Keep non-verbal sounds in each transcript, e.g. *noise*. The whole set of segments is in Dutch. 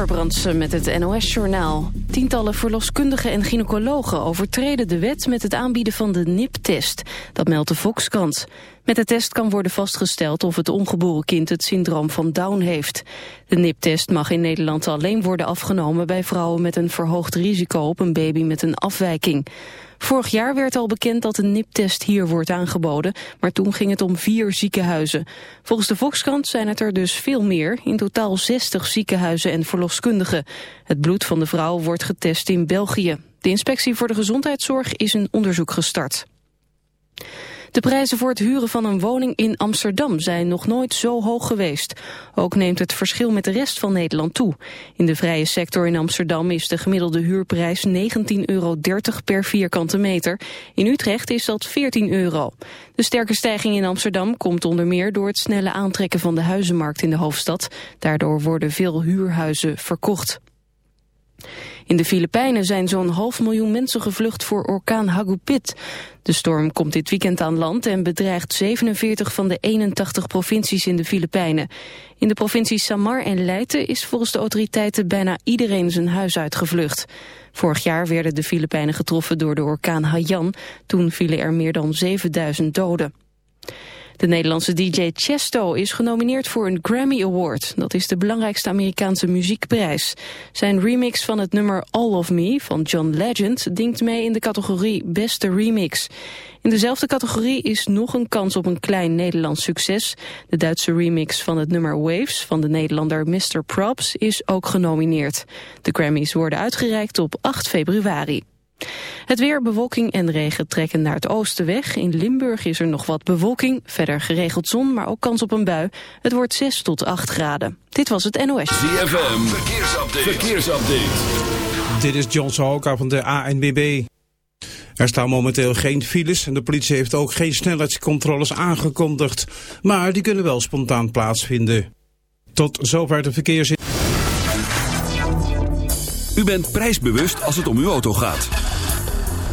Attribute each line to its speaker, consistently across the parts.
Speaker 1: Amber met het NOS-journaal. Tientallen verloskundigen en gynaecologen overtreden de wet met het aanbieden van de NIP-test. Dat meldt de Volkskrant. Met de test kan worden vastgesteld of het ongeboren kind het syndroom van Down heeft. De NIP-test mag in Nederland alleen worden afgenomen bij vrouwen met een verhoogd risico op een baby met een afwijking. Vorig jaar werd al bekend dat een NIP-test hier wordt aangeboden, maar toen ging het om vier ziekenhuizen. Volgens de Volkskrant zijn het er dus veel meer, in totaal 60 ziekenhuizen en verloskundigen. Het bloed van de vrouw wordt getest in België. De inspectie voor de gezondheidszorg is een onderzoek gestart. De prijzen voor het huren van een woning in Amsterdam zijn nog nooit zo hoog geweest. Ook neemt het verschil met de rest van Nederland toe. In de vrije sector in Amsterdam is de gemiddelde huurprijs 19,30 euro per vierkante meter. In Utrecht is dat 14 euro. De sterke stijging in Amsterdam komt onder meer door het snelle aantrekken van de huizenmarkt in de hoofdstad. Daardoor worden veel huurhuizen verkocht. In de Filipijnen zijn zo'n half miljoen mensen gevlucht voor orkaan Hagupit. De storm komt dit weekend aan land en bedreigt 47 van de 81 provincies in de Filipijnen. In de provincies Samar en Leyte is volgens de autoriteiten bijna iedereen zijn huis uitgevlucht. Vorig jaar werden de Filipijnen getroffen door de orkaan Haiyan. Toen vielen er meer dan 7000 doden. De Nederlandse DJ Chesto is genomineerd voor een Grammy Award. Dat is de belangrijkste Amerikaanse muziekprijs. Zijn remix van het nummer All of Me van John Legend dingt mee in de categorie Beste Remix. In dezelfde categorie is nog een kans op een klein Nederlands succes. De Duitse remix van het nummer Waves van de Nederlander Mr. Props is ook genomineerd. De Grammys worden uitgereikt op 8 februari. Het weer, bewolking en regen trekken naar het oosten weg. In Limburg is er nog wat bewolking, verder geregeld zon, maar ook kans op een bui. Het wordt 6 tot 8 graden. Dit was het NOS.
Speaker 2: ZFM, verkeersupdate. verkeersupdate.
Speaker 3: Dit is John Sahoka van de ANWB. Er staan momenteel geen files en de politie heeft ook geen snelheidscontroles aangekondigd. Maar die kunnen wel spontaan plaatsvinden. Tot zover de verkeers...
Speaker 2: U bent prijsbewust als het om uw auto gaat.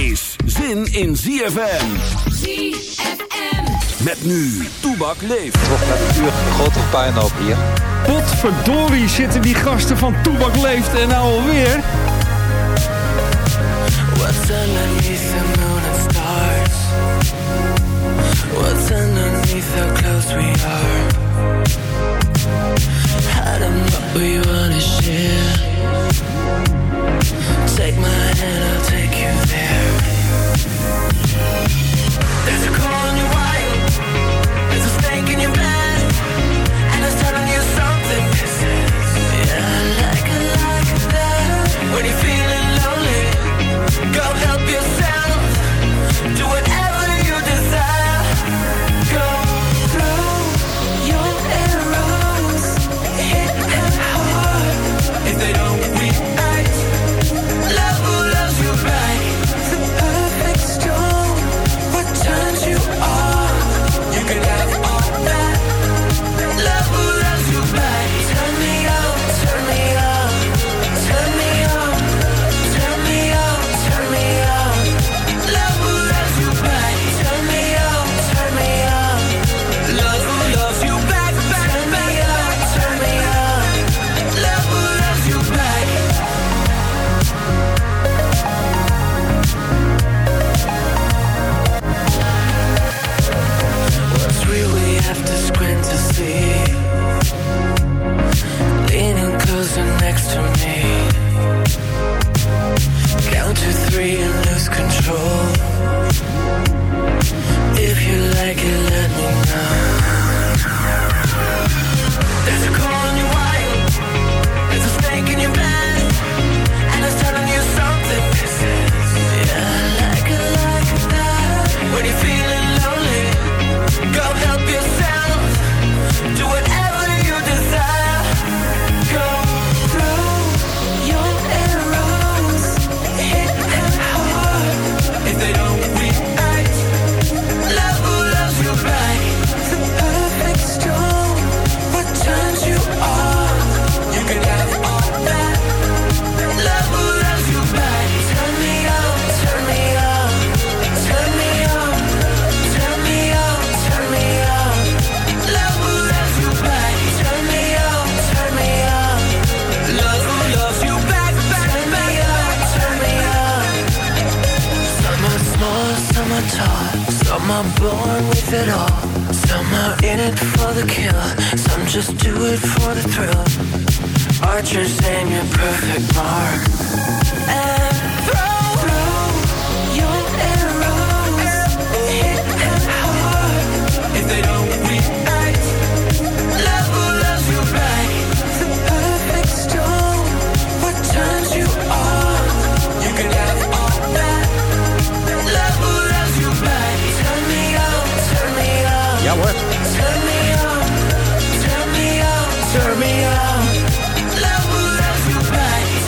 Speaker 2: is zin in ZFM.
Speaker 4: ZFM.
Speaker 2: Met nu, Toebak leeft.
Speaker 5: Het wordt met een uur grote puinhoop hier.
Speaker 6: Potverdorie zitten die gasten van Toebak leeft en nou alweer.
Speaker 7: What's underneath the moon and stars? What's underneath how close we are? How what we wanna share? Take my hand, I'll take there.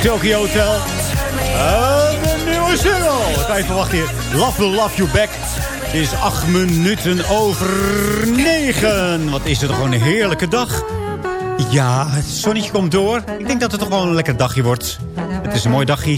Speaker 8: Tokyo Hotel. Uh, de nieuwe single. Wat kan je verwachten hier? Love Will Love You Back. Het is acht minuten over negen. Wat is het toch gewoon een heerlijke dag. Ja, het zonnetje komt door. Ik denk dat het toch wel een lekker dagje wordt. Het is een mooi dagje.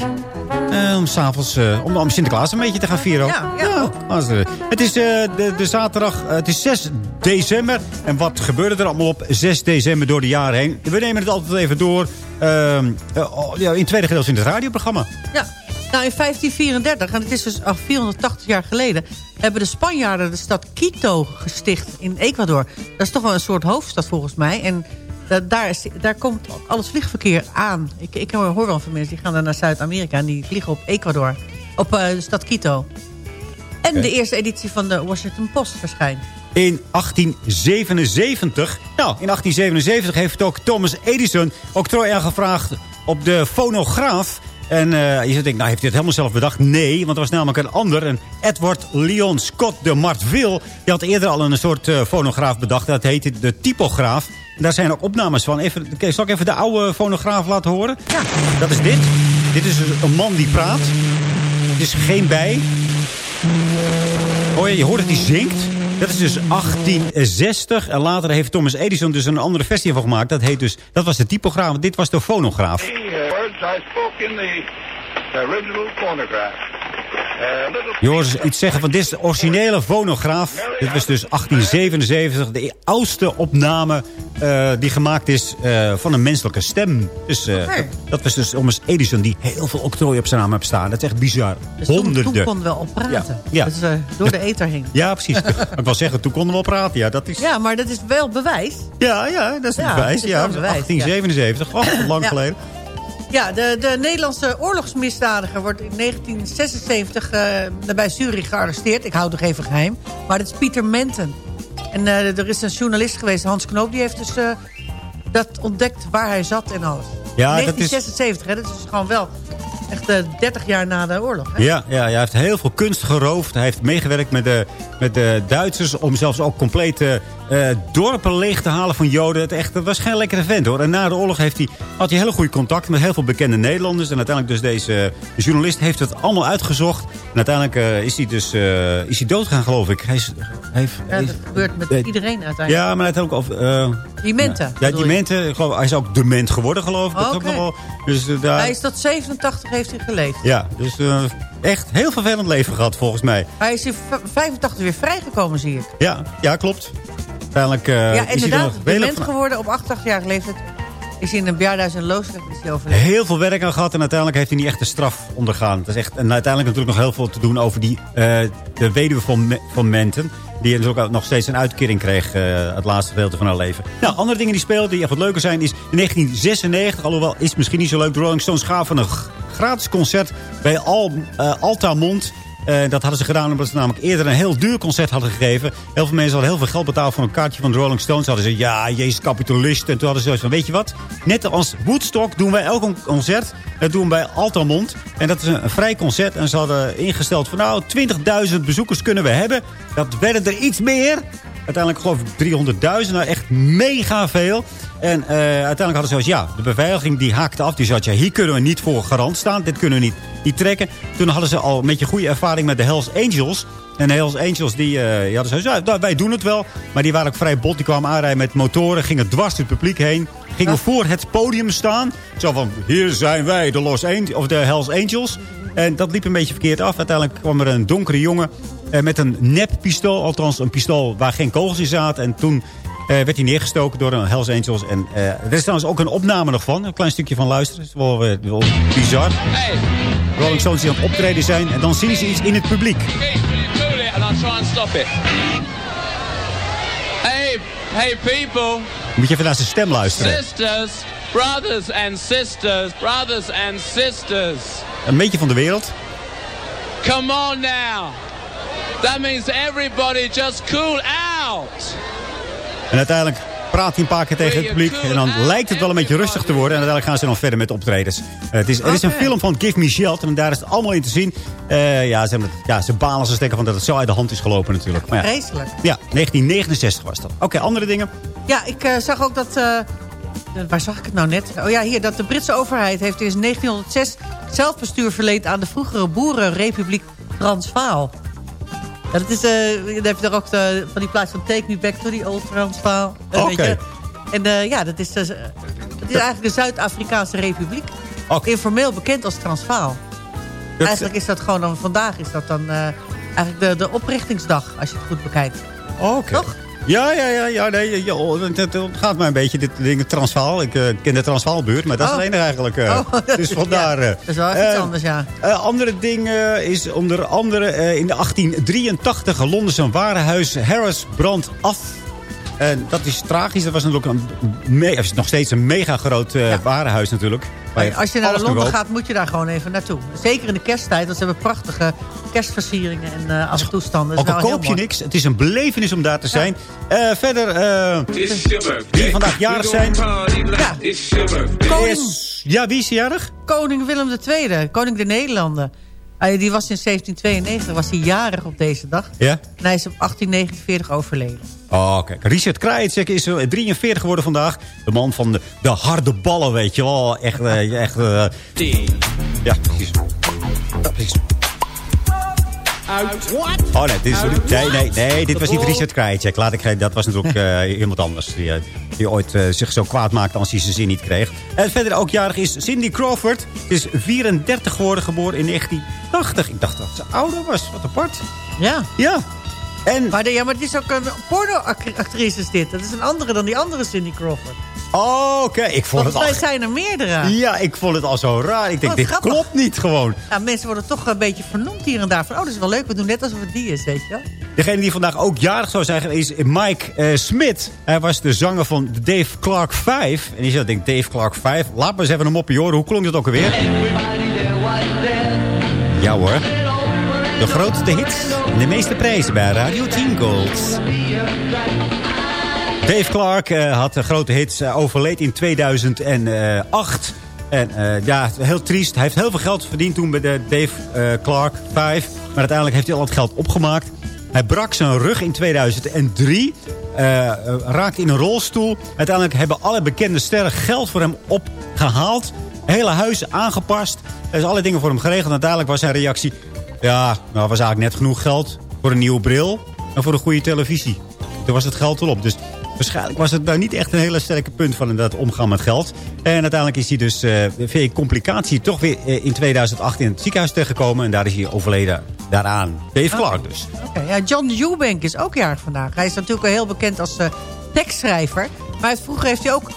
Speaker 8: eh, om s'avonds uh, om, om Sinterklaas een beetje te gaan vieren.
Speaker 9: Ja, ja,
Speaker 8: de- het is eh, de, de zaterdag, eh, het is 6 december. En wat gebeurde er allemaal op 6 december door de jaren heen? We nemen het altijd even door. Ehm, eh, oh, ja, in het tweede gedeelte in het radioprogramma.
Speaker 9: Ja. Nou, in 1534, en het is dus al 480 jaar geleden... hebben de Spanjaarden de stad Quito gesticht in Ecuador. Dat is toch wel een soort hoofdstad volgens mij. En da- daar, is, daar komt al het vliegverkeer aan. Ik, ik hoor wel van mensen die gaan dan naar Zuid-Amerika... en die vliegen op Ecuador, op eh, de stad Quito. En de eerste editie van de Washington Post verschijnt.
Speaker 8: In 1877, nou, in 1877 heeft ook Thomas Edison octrooi aangevraagd op de fonograaf. En eh, je zou denken, nou, heeft hij het helemaal zelf bedacht? Nee, want er was namelijk een ander. Een Edward Leon Scott de Martville. Die had eerder al een soort eh, fonograaf bedacht. Dat heette de typograaf. En daar zijn ook opnames van. Even, zal ik even de oude fonograaf laten horen? Ja. Dat is dit. Dit is een man die praat. Het is geen bij. Oh ja, je hoort dat hij zingt. Dat is dus 1860. En later heeft Thomas Edison dus een andere versie van gemaakt. Dat, heet dus, dat was de typograaf. Dit was de fonograaf.
Speaker 10: Words I spoke in the original phonograph.
Speaker 8: Dus iets zeggen van dit is de originele fonograaf. Dit was dus 1877. De oudste opname eh, die gemaakt is eh, van een menselijke stem. Dus eh, dat was dus Thomas Edison die heel veel octrooien op zijn naam heeft staan. Dat is echt bizar.
Speaker 9: Dus toen,
Speaker 8: Honderden.
Speaker 9: toen kon wel op praten.
Speaker 8: Ja,
Speaker 9: door de ether heen.
Speaker 8: Ja, precies. *laughs* ik wil zeggen, toen konden we wel praten. Ja, dat is...
Speaker 9: Ja, maar dat is wel bewijs.
Speaker 8: Ja, ja, dat is
Speaker 9: Ja,
Speaker 8: bewijs.
Speaker 9: is
Speaker 8: Ja,
Speaker 9: bewijs,
Speaker 8: 1877. Oh, lang geleden.
Speaker 9: Ja, de, de Nederlandse oorlogsmisdadiger wordt in 1976 eh bij Zurich gearresteerd. Ik hou het nog even geheim. Maar dat is Pieter Menten. En eh, er is een journalist geweest, Hans Knoop, die heeft dus eh, dat ontdekt waar hij zat en alles.
Speaker 8: Ja, dat is-
Speaker 9: 1976, hè, dat is dus gewoon wel echt eh 30 jaar na de oorlog. Hè?
Speaker 8: Ja, ja, hij heeft heel veel kunst geroofd. Hij heeft meegewerkt met de, met de Duitsers... om zelfs ook complete eh, dorpen leeg te halen van Joden. Het, echt, was geen lekkere vent, hoor. En na de oorlog heeft hij, had hij hele goede contacten... met heel veel bekende Nederlanders. En uiteindelijk dus deze journalist heeft het allemaal uitgezocht. En uiteindelijk eh, is hij dus eh, is hij doodgegaan, geloof ik. Hij is, hij heeft,
Speaker 9: Ja, dat gebeurt met iedereen uiteindelijk.
Speaker 8: ja, maar uiteindelijk... Of,
Speaker 9: Die Menten,
Speaker 8: Ja? Menten. ik geloof, hij is ook dement geworden, geloof ik. Dat is ook wel, dus, eh, daar,
Speaker 9: Hij is tot 87 heeft hij geleefd.
Speaker 8: Ja, dus eh, echt heel vervelend leven gehad, volgens mij.
Speaker 9: Hij is in v- 85 weer vrijgekomen, zie ik.
Speaker 8: Ja, ja klopt. Uiteindelijk eh,
Speaker 9: ja,
Speaker 8: is hij nog
Speaker 9: geworden op 88-jarige leeftijd. Is hij in een bejaardenhuis in Loosdrecht is hij overleden.
Speaker 8: heel veel werk aan gehad en uiteindelijk heeft hij niet echt de straf ondergaan. Dat is echt, en uiteindelijk natuurlijk nog heel veel te doen over die, eh, de weduwe van, Me- van Menten. Die natuurlijk ook nog steeds een uitkering kreeg, eh, het laatste gedeelte van haar leven. Nou, andere dingen die speelden, die echt wat leuker zijn, is in 1996, alhoewel is misschien niet zo leuk, de Rolling Stones gaven een gratis concert bij Al, eh, Altamont. Eh, dat hadden ze gedaan omdat ze namelijk eerder een heel duur concert hadden gegeven. Heel veel mensen hadden heel veel geld betaald voor een kaartje van de Rolling Stones. Hadden ze, ja, jezus, kapitalist. En toen hadden ze zoiets van, weet je wat? Net als Woodstock doen wij elk concert. Dat doen we bij Altamont. En dat is een, een vrij concert. En ze hadden ingesteld van, nou, 20.000 bezoekers kunnen we hebben. Dat werden er iets meer. Uiteindelijk geloof ik 300.000. Nou, echt mega veel. En eh, uiteindelijk hadden ze zoiets, ja, de beveiliging die haakte af. Die zei, ja, hier kunnen we niet voor garant staan. Dit kunnen we niet, niet trekken. Toen hadden ze al een beetje goede ervaring met de Hells Angels. En de Hells Angels, die, eh, die hadden zoiets, ja, nou, wij doen het wel. Maar die waren ook vrij bot. Die kwamen aanrijden met motoren, gingen dwars door het publiek heen. Gingen voor het podium staan. Zo van, hier zijn wij, de, Los Angels, of de Hells Angels. En dat liep een beetje verkeerd af. Uiteindelijk kwam er een donkere jongen met een neppistool. Althans, een pistool waar geen kogels in zaten. En toen eh, werd hij neergestoken door een Hells Angels. En eh, er is trouwens ook een opname nog van. Een klein stukje van luisteren. Dat is wel, eh, wel bizar. Rolling Stones die aan het optreden zijn. En dan zien ze iets in het publiek.
Speaker 11: I'll try and stop it. Hey, hey people,
Speaker 8: Moet je even naar zijn stem luisteren.
Speaker 11: sisters, brothers and sisters, brothers and sisters.
Speaker 8: Een beetje van de wereld.
Speaker 11: Come on now. That means everybody just cool out.
Speaker 8: En uiteindelijk praat hij een paar keer tegen het publiek. En dan lijkt het wel een beetje rustig te worden. En uiteindelijk gaan ze dan verder met optredens. Eh, het is, er is een film van Give Me Shelter. En daar is het allemaal in te zien. Eh, ja, ze, ja, ze balen ze stekken van dat het zo uit de hand is gelopen natuurlijk. Maar ja,
Speaker 9: Vreselijk.
Speaker 8: ja 1969 was dat. Oké, andere dingen.
Speaker 9: Ja, ik eh, zag ook dat... waar zag ik het nou net? Oh ja, hier. Dat de Britse overheid heeft in 1906 zelfbestuur verleend... aan de vroegere boerenrepubliek Transvaal. Ja, dat is, eh dan heb je er ook de, van die plaats van Take Me Back to the Old Transvaal. eh,
Speaker 8: Oké.
Speaker 9: je. En eh, ja, dat is, eh, dat is eigenlijk de Zuid-Afrikaanse republiek. Informeel bekend als Transvaal.
Speaker 8: Dat-
Speaker 9: Eigenlijk is dat gewoon dan... Vandaag is dat dan eh, eigenlijk de, de oprichtingsdag, als je het goed bekijkt.
Speaker 8: Oké.
Speaker 9: Toch?
Speaker 8: Ja, ja, ja, ja, nee, ja, oh, het, gaat mij een beetje, dit ding Transvaal. Ik eh, ken de Transvaalbuurt, maar dat is
Speaker 9: Oh.
Speaker 8: het enige eigenlijk. eh.
Speaker 9: Oh, *laughs* dat
Speaker 8: dus
Speaker 9: is-
Speaker 8: vandaar...
Speaker 9: ja,
Speaker 8: eh,
Speaker 9: dat is wel iets anders, ja.
Speaker 8: andere ding is onder andere in de 1883 Londen een warenhuis Harris brandt af. En dat is tragisch. Dat was natuurlijk een, nog steeds een mega groot eh, warenhuis natuurlijk.
Speaker 9: Als je naar Londen gaat, moet je daar gewoon even naartoe. Zeker in de kersttijd, want ze hebben prachtige kerstversieringen en eh toestanden. Dat
Speaker 8: Ook al koop je
Speaker 9: mooi.
Speaker 8: niks, het is een belevenis om daar te zijn. Eh, verder, eh, wie vandaag jarig zijn.
Speaker 9: Ja. Koning,
Speaker 8: Is, ja, wie is jarig?
Speaker 9: koning Willem II, koning der Nederlanden. Hij- die was in 1792, was hij jarig op deze dag.
Speaker 8: Ja?
Speaker 9: En hij is op 1849 overleden.
Speaker 8: Oh, kijk. Richard Krajicek is eh, 43 geworden vandaag. De man van de, de harde ballen, weet je wel. Echt, eh, echt... eh, ja, precies. Ja, precies. Oh nee, dit is, nee, nee, nee, dit was niet Richard Krajicek. Laat ik, geen- dat was natuurlijk eh, iemand anders. Die, eh, die ooit eh, zich zo kwaad maakte als hij zijn zin niet kreeg. En verder ook jarig is Cindy Crawford. Ze is 34 geworden, geboren in 1980. Ik dacht dat ze ouder was. Wat apart.
Speaker 9: Ja.
Speaker 8: Ja. En,
Speaker 9: Maar, de, ja, maar het is ook een pornoactrice is dit. Dat is een andere dan die andere Cindy Crawford.
Speaker 8: Oh, oké, ik vond het al...
Speaker 9: zijn er meerdere.
Speaker 8: Ja, ik vond het al zo raar. Ik denk, dit
Speaker 9: grappig.
Speaker 8: klopt niet gewoon.
Speaker 9: Ja, mensen worden toch een beetje vernoemd hier en daar. Van, oh, dat is wel leuk. We doen net alsof het die is, weet je wel.
Speaker 8: Degene die vandaag ook jarig zou zijn is Mike eh, Smith. Hij was de zanger van de Dave Clark 5. En die zegt, denk Dave Clark 5. Laat maar eens even een moppie horen. Hoe klonk dat ook alweer? Ja hoor. De grootste hits en de meeste prijzen bij Radio 10 Gold. Dave Clark eh, had de grote hits, eh, overleed in 2008. En eh, ja, heel triest. Hij heeft heel veel geld verdiend toen bij de Dave Clark 5. Maar uiteindelijk heeft hij al het geld opgemaakt. Hij brak zijn rug in 2003. eh, eh, raakte in een rolstoel. Uiteindelijk hebben alle bekende sterren geld voor hem opgehaald. Hele huis aangepast. Er is alle dingen voor hem geregeld. En uiteindelijk was zijn reactie... Ja, nou was eigenlijk net genoeg geld voor een nieuwe bril. En voor een goede televisie. Toen was het geld al op. Dus waarschijnlijk was het nou niet echt een hele sterke punt van dat omgaan met geld. En uiteindelijk is hij dus eh via complicatie toch weer eh, in 2008 in het ziekenhuis terechtgekomen. En daar is hij overleden daaraan. Dave Clark dus.
Speaker 9: Oké, ja, John Eubank is ook jarig vandaag. Hij is natuurlijk wel heel bekend als eh, tekstschrijver. Maar vroeger heeft hij ook,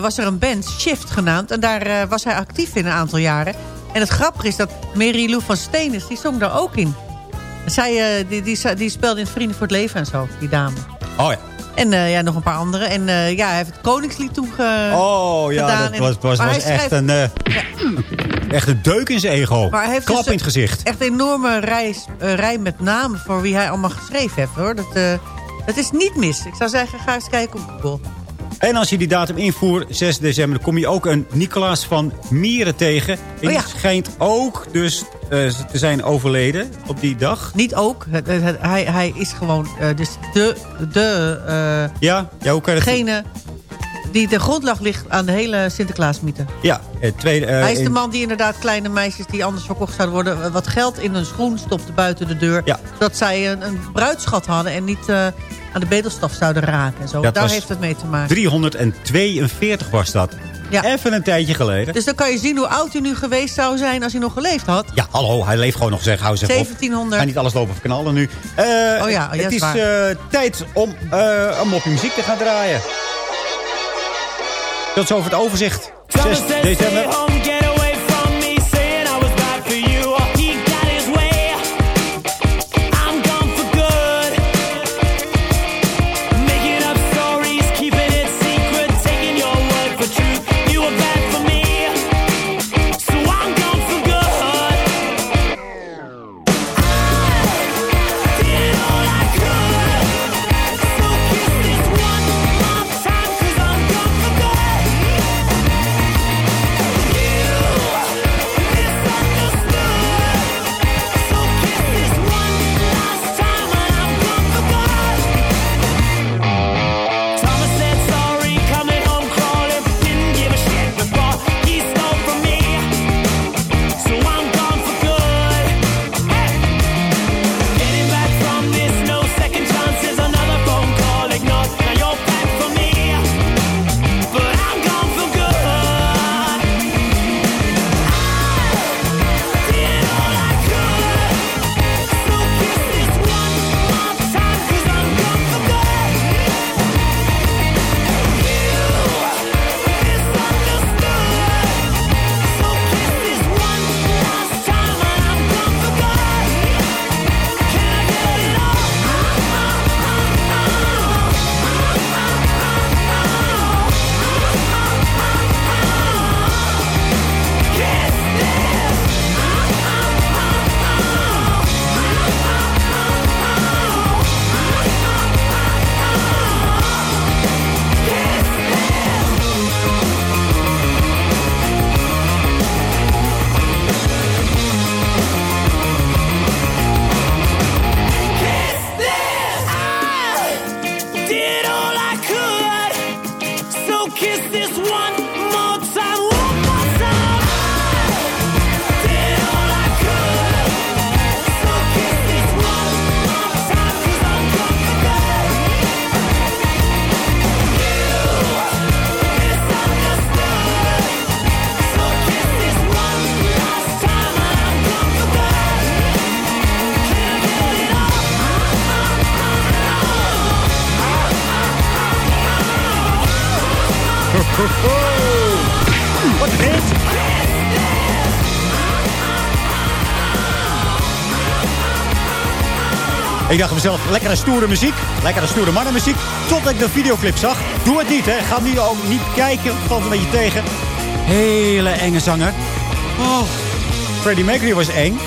Speaker 9: was er een band, Shift genaamd. En daar was hij actief in een aantal jaren. En het grappige is dat Mary Lou van Steenis, die zong daar ook in. Zij, die, die, die speelde in Vrienden voor het Leven en zo, die dame.
Speaker 8: Oh ja.
Speaker 9: En eh, ja, nog een paar andere. En eh, ja, hij heeft het Koningslied toen ge-
Speaker 8: Oh ja,
Speaker 9: gedaan.
Speaker 8: dat was, was, was echt, een, eh, echt een deuk in zijn ego.
Speaker 9: Maar hij heeft
Speaker 8: Klap
Speaker 9: dus
Speaker 8: in het gezicht.
Speaker 9: Echt een enorme rij, rij met namen voor wie hij allemaal geschreven heeft. hoor. Dat, dat is niet mis. Ik zou zeggen, ga eens kijken op Google.
Speaker 8: En als je die datum invoert, 6 december, dan kom je ook een Nicolaas van Mieren tegen. En
Speaker 9: Oh
Speaker 8: die
Speaker 9: ja.
Speaker 8: schijnt ook dus eh, te zijn overleden op die dag.
Speaker 9: Niet ook. Het- het- het- hij, hij is gewoon eh, dus de, de eh,
Speaker 8: Ja, ja hoe kan je
Speaker 9: degene die de grondslag ligt aan de hele Sinterklaasmythe.
Speaker 8: Ja, het tweede...
Speaker 9: hij is de man die inderdaad kleine meisjes die anders verkocht zouden worden... wat geld in hun schoen stopte buiten de deur.
Speaker 8: Ja.
Speaker 9: Zodat zij een, een bruidschat hadden en niet aan de bedelstaf zouden raken. En zo.
Speaker 8: Dat
Speaker 9: Daar heeft het mee te maken.
Speaker 8: 342 was dat.
Speaker 9: Ja.
Speaker 8: Even een tijdje geleden.
Speaker 9: Dus dan kan je zien hoe oud hij nu geweest zou zijn als hij nog geleefd had.
Speaker 8: Ja, hallo, hij leeft gewoon nog, zeg. Hou zeg op.
Speaker 9: 1700.
Speaker 8: Ga niet alles lopen verknallen nu. Eh,
Speaker 9: Oh ja, oh ja,
Speaker 8: het
Speaker 9: is
Speaker 8: eh, tijd om eh, een mopje muziek te gaan draaien. Tot zover het overzicht. 6 december. Ik dacht mezelf, lekkere stoere muziek. Lekkere stoere mannenmuziek. Totdat ik de videoclip zag. Doe het niet, hè. Ga niet, ook niet kijken. Valt een beetje tegen. Hele enge zanger. Oh. Freddie Mercury was eng.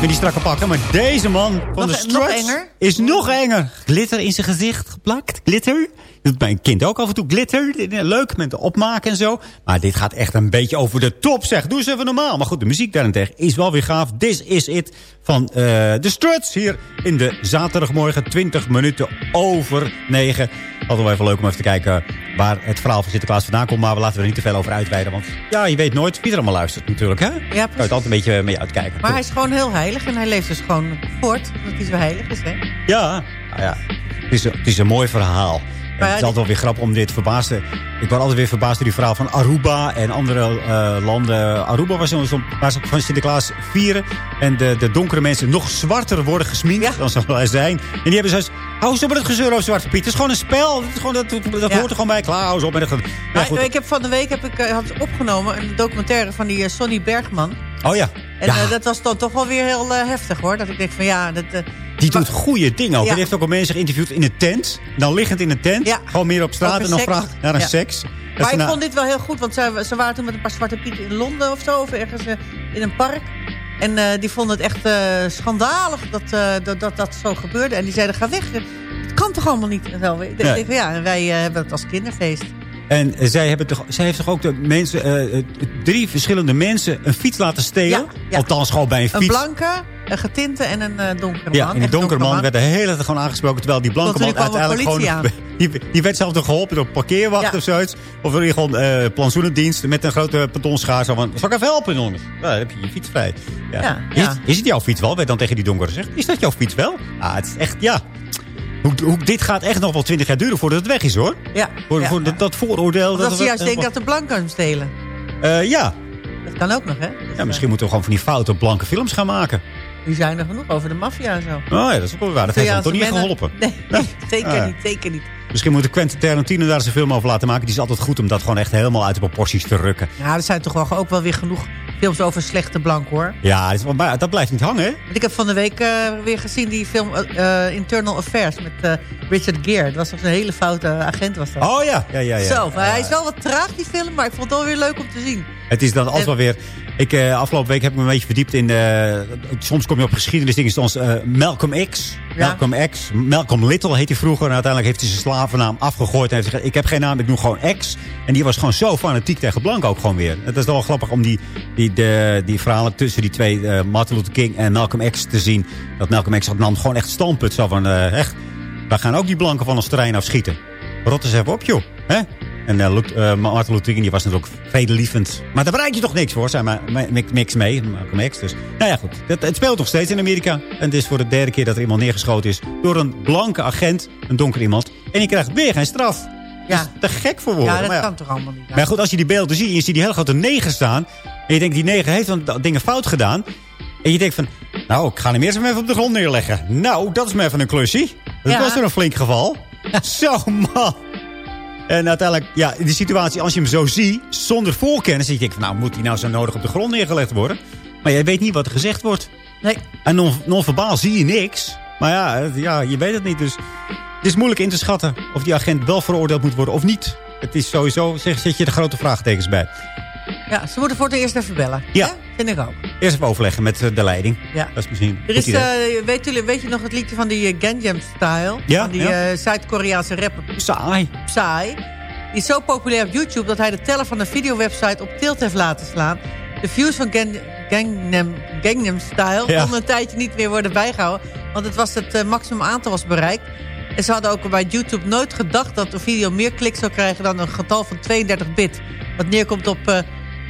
Speaker 8: Met die strakke pakken. Maar deze man van
Speaker 9: Nog-
Speaker 8: de
Speaker 9: nog
Speaker 8: Struts
Speaker 9: enger?
Speaker 8: is nog enger. Glitter in zijn gezicht Glitter. Dat doet mijn kind ook af en toe. Glitter. Leuk met de opmaken en zo. Maar dit gaat echt een beetje over de top, zeg. Doe eens even normaal. Maar goed, de muziek daarentegen is wel weer gaaf. This is it van eh de Struts. Hier in de zaterdagmorgen. 20 minuten over 9. Altijd wel even leuk om even te kijken waar het verhaal van Sinterklaas vandaan komt. Maar we laten er niet te veel over uitweiden. Want ja, je weet nooit wie er allemaal luistert natuurlijk. Hè? Ja, Kan je het altijd een beetje mee uitkijken.
Speaker 9: Maar hij is gewoon heel heilig en hij leeft dus gewoon voort. Omdat hij zo heilig is, hè?
Speaker 8: Ja, ja. Het, is, een- het is een mooi verhaal.
Speaker 9: Maar
Speaker 8: het is
Speaker 9: ja,
Speaker 8: altijd wel weer grappig om dit te... Ik word altijd weer verbaasd door die verhaal van Aruba en andere eh, landen. Aruba was zo'n, waar ze van Sinterklaas vieren. En de, de donkere mensen nog zwarter worden gesminkt dan ze wel zijn. En die hebben zoiets... Hou op met het gezeur over Zwarte Piet. Het is gewoon een spel. Is gewoon, dat dat
Speaker 9: Ja.
Speaker 8: hoort er gewoon bij. Klaar, hou op met het... Ja,
Speaker 9: ik heb van de week heb ik, eh, had opgenomen een documentaire van die eh, Sonny Bergman.
Speaker 8: Oh ja.
Speaker 9: En
Speaker 8: ja.
Speaker 9: dat was dan toch wel weer heel heftig hoor. Dat ik denk van ja, dat,
Speaker 8: Die doet goede dingen ook.
Speaker 9: Ja.
Speaker 8: Die heeft ook al mensen geïnterviewd in een tent. Dan liggend in een tent.
Speaker 9: Ja.
Speaker 8: Gewoon meer op straat en dan
Speaker 9: seks.
Speaker 8: vraagt naar een
Speaker 9: Ja.
Speaker 8: seks. Dat
Speaker 9: Maar ik vond dit wel heel goed, want ze, ze waren toen met een paar zwarte pieten in Londen of zo. Of ergens eh, in een park. En eh, die vonden het echt eh, schandalig dat, dat, dat dat zo gebeurde. En die zeiden, ga weg. Het kan toch allemaal niet? En zo.
Speaker 8: Nee.
Speaker 9: ja, wij hebben het als kinderfeest.
Speaker 8: En zij, hebben toch, zij heeft toch ook de mensen, drie verschillende mensen een fiets laten stelen? Althans, gewoon bij een
Speaker 9: Een
Speaker 8: fiets.
Speaker 9: blanke, een getinte en een eh, donkere man.
Speaker 8: ja, en die donkere man werd de hele tijd gewoon aangesproken... terwijl die blanke man uiteindelijk gewoon... Die, die werd zelfs nog geholpen door parkeerwacht
Speaker 9: Ja.
Speaker 8: of zoiets. Of in ieder geval eh plantsoenendienst met een grote pentonschaar. Zo van, zal ik even helpen, jongens? Ja, dan heb je je fiets vrij. Ja.
Speaker 9: Ja,
Speaker 8: Is,
Speaker 9: ja.
Speaker 8: is het jouw fiets wel? Werd dan tegen die donkere gezegd. Is dat jouw fiets wel? Ah, het is echt, ja... Hoe, hoe, dit gaat echt nog wel twintig jaar duren voordat het weg is, hoor.
Speaker 9: Ja,
Speaker 8: Voor, voor. Dat, dat vooroordeel.
Speaker 9: Als
Speaker 8: dat
Speaker 9: ze juist
Speaker 8: dat-
Speaker 9: denken dat de blank kan hem stelen.
Speaker 8: Eh, ja.
Speaker 9: Dat kan ook nog, hè? Dus,
Speaker 8: ja, misschien moeten we gewoon van die foute blanke films gaan maken.
Speaker 9: Die zijn er genoeg over de maffia en zo.
Speaker 8: Oh ja, dat is ook wel waar. Dat heeft hem toch niet echt geholpen.
Speaker 9: Nee, *laughs* zeker
Speaker 8: Ah.
Speaker 9: niet, zeker niet.
Speaker 8: Misschien moeten Quentin Tarantino daar eens een film over laten maken. Die is altijd goed om dat gewoon echt helemaal uit de proporties te rukken.
Speaker 9: Ja, er zijn toch wel, ook wel weer genoeg films over slechte blank, hoor.
Speaker 8: Ja, dat, blijft niet hangen, hè?
Speaker 9: Want ik heb van de week eh, weer gezien die film eh, Internal Affairs met eh, Richard Gere. Dat was toch een hele foute agent, was dat.
Speaker 8: Oh ja, ja, ja. ja.
Speaker 9: Zo, maar hij is wel wat traag, die film, maar ik vond het wel weer leuk om te zien.
Speaker 8: Het is dan altijd wel weer... Ik, eh, afgelopen week heb ik me een beetje verdiept in... eh, soms kom je op geschiedenisdingen zoals eh, Malcolm X.
Speaker 9: Ja.
Speaker 8: Malcolm X. Malcolm Little heet hij vroeger. En uiteindelijk heeft hij zijn slavennaam afgegooid. En heeft gezegd, ik heb geen naam, ik noem gewoon X. En die was gewoon zo fanatiek tegen blank ook gewoon weer. Het is wel grappig om die, die, de, die verhalen tussen die twee... eh, Martin Luther King en Malcolm X te zien. Dat Malcolm X had nam gewoon echt standpunt. Zo van, eh, echt, wij gaan ook die blanken van ons terrein afschieten. Rot eens even op, joh. Hè? En Lut- eh, Martin Luther King die was natuurlijk vredelievend. Maar daar bereik je toch niks voor, zei maar mix, mix mee. Malcolm X dus. Nou ja, goed. Het, het speelt nog steeds in Amerika. En het is voor de derde keer dat er iemand neergeschoten is... door een blanke agent, een donker iemand. En die krijgt weer geen straf.
Speaker 9: Ja.
Speaker 8: Dat is te gek voor woorden.
Speaker 9: Ja, dat
Speaker 8: maar,
Speaker 9: kan toch allemaal niet.
Speaker 8: maar goed, als je die beelden ziet en je ziet die hele grote neger staan... en je denkt, die neger heeft dan dingen fout gedaan... en je denkt van, nou, ik ga hem eerst even op de grond neerleggen. Nou, dat is me even een klusje. Dat was er een flink geval. Zo, man. En uiteindelijk, ja, in die situatie, als je hem zo ziet, zonder voorkennis... dan denk je van, nou, moet hij nou zo nodig op de grond neergelegd worden? Maar jij weet niet wat er gezegd wordt.
Speaker 9: Nee.
Speaker 8: En non- non-verbaal zie je niks. Maar ja, ja, je weet het niet. Dus het is moeilijk in te schatten of die agent wel veroordeeld moet worden of niet. Het is sowieso, zeg, zet je de grote vraagtekens bij.
Speaker 9: Ja, ze moeten voor het eerst even bellen.
Speaker 8: Ja.
Speaker 9: Hè? Vind ik ook.
Speaker 8: Eerst even overleggen met eh, de leiding.
Speaker 9: Ja.
Speaker 8: Dat is misschien een
Speaker 9: Er is, eh, weet, jullie, weet je nog het liedje van die eh, Gangnam Style?
Speaker 8: Ja,
Speaker 9: Van die
Speaker 8: ja.
Speaker 9: Zuid-Koreaanse rapper
Speaker 8: Saai.
Speaker 9: Psy. Die is zo populair op YouTube dat hij de teller van de videowebsite op tilt heeft laten slaan. De views van Gan- Gangnam, Gangnam Style
Speaker 8: Ja.
Speaker 9: konden een tijdje niet meer worden bijgehouden. Want het was het maximum aantal was bereikt. En ze hadden ook bij YouTube nooit gedacht dat een video meer kliks zou krijgen dan een getal van 32 bit. Wat neerkomt op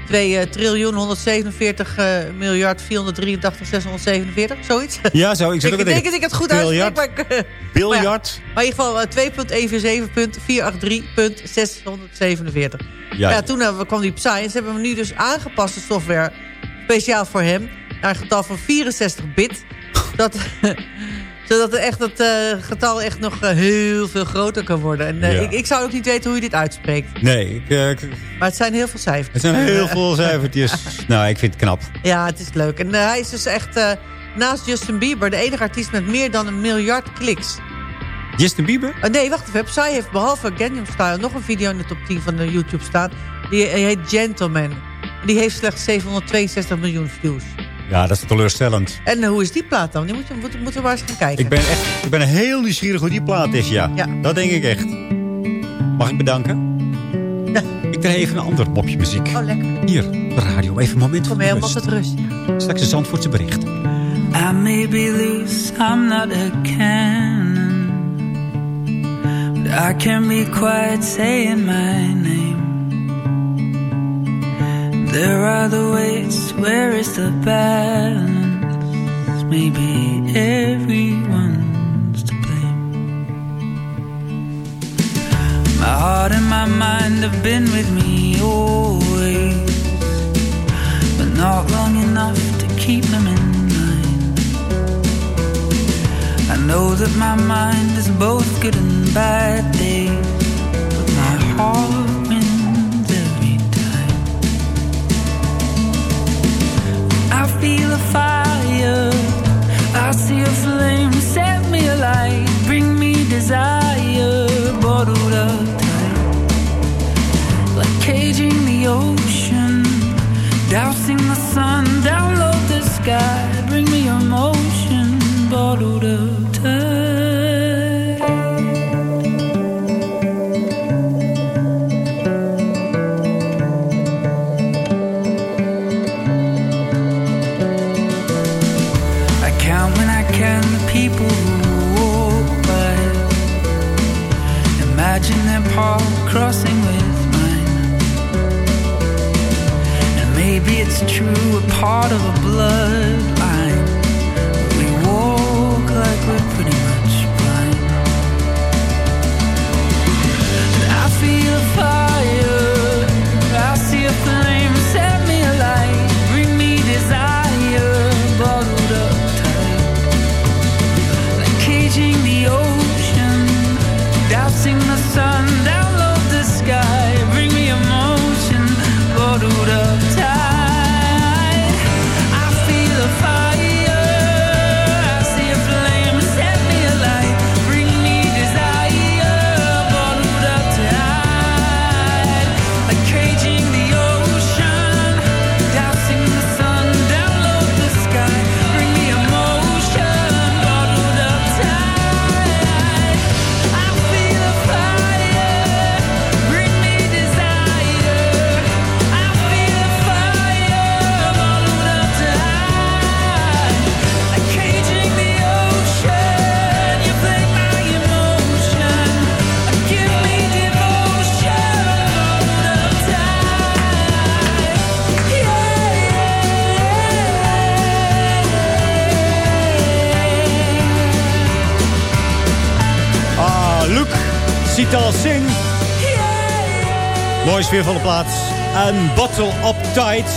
Speaker 9: 2 eh, triljoen 147 eh, miljard 483 647, zoiets.
Speaker 8: Ja, zo. Ik, *laughs*
Speaker 9: Ik denk dat ik het goed uitspreek, maar... ik-
Speaker 8: Biljart.
Speaker 9: Maar in ieder geval eh, 2.147.483.647.
Speaker 8: Ja.
Speaker 9: Ja. toen eh, kwam die Psy en ze hebben hem nu dus aangepaste software... speciaal voor hem, naar een getal van 64 bit. dat, *laughs* Zodat het echt het eh, getal echt nog eh, heel veel groter kan worden. En, eh,
Speaker 8: Ja.
Speaker 9: ik, ik zou ook niet weten hoe je dit uitspreekt.
Speaker 8: Nee, ik,
Speaker 9: Maar het zijn heel veel cijfers.
Speaker 8: het zijn heel veel *laughs* cijfertjes. nou, ik vind het knap.
Speaker 9: Ja, het is leuk. En hij is dus echt naast Justin Bieber de enige artiest met meer dan een miljard kliks.
Speaker 8: Justin Bieber?
Speaker 9: Oh, nee, wacht even. Psy heeft behalve Gangnam Style nog een video in de top 10 van de YouTube staan. Die heet Gentleman. Die heeft slechts 762 miljoen views.
Speaker 8: Ja, dat is teleurstellend.
Speaker 9: En eh, hoe is die plaat dan? Die moet je, moet, moeten we maar eens gaan kijken.
Speaker 8: Ik ben echt ik ben heel nieuwsgierig hoe die plaat is, ja.
Speaker 9: Ja.
Speaker 8: Dat denk ik echt. Mag ik bedanken?
Speaker 9: Ja.
Speaker 8: Ik draai even een ander mopje muziek.
Speaker 9: Oh, lekker.
Speaker 8: Hier, de radio. Even een moment
Speaker 9: Kom
Speaker 8: van
Speaker 9: helemaal
Speaker 8: rust.
Speaker 9: tot rust.
Speaker 8: Straks een Zandvoortse bericht.
Speaker 12: I may be loose, I'm not a cannon. But I can be quiet saying my name. There are the ways, where is the balance? Maybe everyone's to blame. My heart and my mind have been with me always, but not long enough to keep them in mind. I know that my mind is both good and bad days, but my heart bring me desire, bottled up tonight, like caging the ocean, dousing the sun down the sky. Bring me emotion, bottled up tight. Path crossing with mine. And maybe it's true, a part of a bloodline.
Speaker 8: Sfeervolle plaats. Een Bottle Up Tight.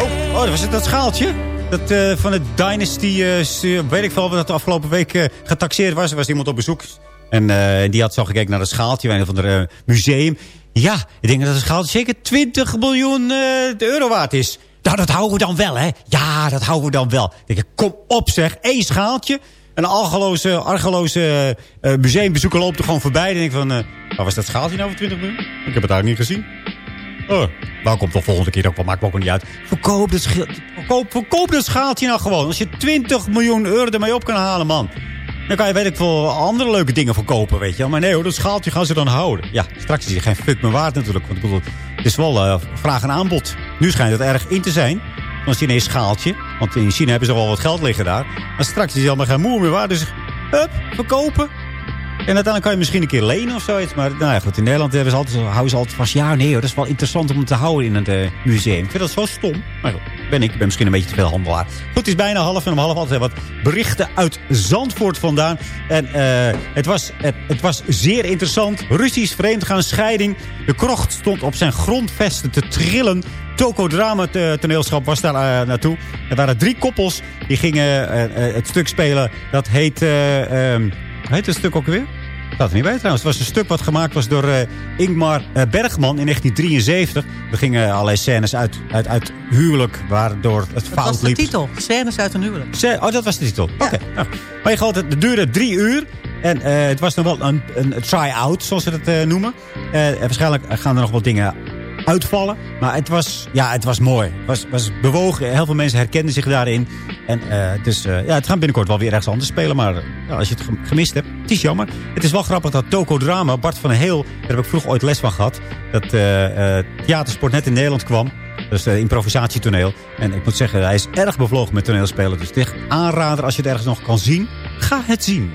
Speaker 8: Oh, oh, dat was het dat schaaltje. Dat eh, van het Dynasty, s- weet ik veel, wat dat de afgelopen week eh, getaxeerd was. Er was iemand op bezoek. En die had zo gekeken naar het schaaltje bij een ander eh, museum. Ja, ik denk dat het schaaltje zeker 20 miljoen euro waard is. Nou, dat houden we dan wel, hè? Ja, dat houden we dan wel. Ik kom op zeg, één schaaltje. Een argeloze, argeloze museumbezieker loopt er gewoon voorbij. En denk ik van, waar was dat schaaltje nou voor 20 miljoen? Ik heb het eigenlijk niet gezien. Oh, komt de volgende keer ook wel, maakt me ook niet uit. Verkoop dat, verkoop, verkoop dat schaaltje nou gewoon. Als je 20 miljoen euro ermee op kan halen, man. Dan kan je, weet ik veel, andere leuke dingen verkopen, weet je wel. Maar nee hoor, dat schaaltje gaan ze dan houden. Ja, straks is hij geen fuck meer waard natuurlijk. Want ik bedoel, het is wel eh, vraag en aanbod. Nu schijnt het erg in te zijn. Een Chinees schaaltje. Want in China hebben ze wel wat geld liggen daar. Maar straks is hij allemaal geen moer meer waard. Dus, hup, verkopen. En uiteindelijk kan je misschien een keer lenen of zoiets. Maar nou ja, goed, in Nederland hebben ze altijd, houden ze altijd vast... ja, nee hoor, dat is wel interessant om te houden in het eh, museum. Ik vind dat zo stom. Maar goed. Ben ik. Ben misschien een beetje te veel handelaar. Goed, het is bijna half en om half altijd wat berichten uit Zandvoort vandaan. En eh, het, was, het, het was zeer interessant. Russisch vreemdgaan, scheiding. De krocht stond op zijn grondvesten te trillen. Toko Drama te- toneelschap was daar eh, naartoe. Er waren drie koppels die gingen eh, eh, het stuk spelen. Dat heet... eh, ehm, heet het stuk ook weer? Dat er niet bij trouwens. Het was een stuk wat gemaakt was door eh, Ingmar eh, Bergman in 1973. Er gingen allerlei scènes uit, uit, uit huwelijk waardoor het
Speaker 9: Dat
Speaker 8: fout
Speaker 9: was de
Speaker 8: liep.
Speaker 9: titel. Scènes uit een huwelijk.
Speaker 8: Oh, dat was de titel. Oké. nou. Maar je gelooft, het duurde drie uur. En eh, het was nog wel een, een try-out, zoals ze dat noemen. En waarschijnlijk gaan er nog wat dingen uitvallen. Maar het was, ja, het was mooi. Het was, was bewogen. Heel veel mensen herkenden zich daarin. En eh, dus, eh, ja, het gaat binnenkort wel weer ergens anders spelen. Maar ja, als je het gem- gemist hebt, het is jammer. Het is wel grappig dat Toko Drama, Bart van Heel... daar heb ik vroeger ooit les van gehad. Dat eh, theatersport net in Nederland kwam. Dus uh, improvisatietoneel. En ik moet zeggen, hij is erg bevlogen met toneelspelen. Dus echt aanrader als je het ergens nog kan zien. Ga het zien.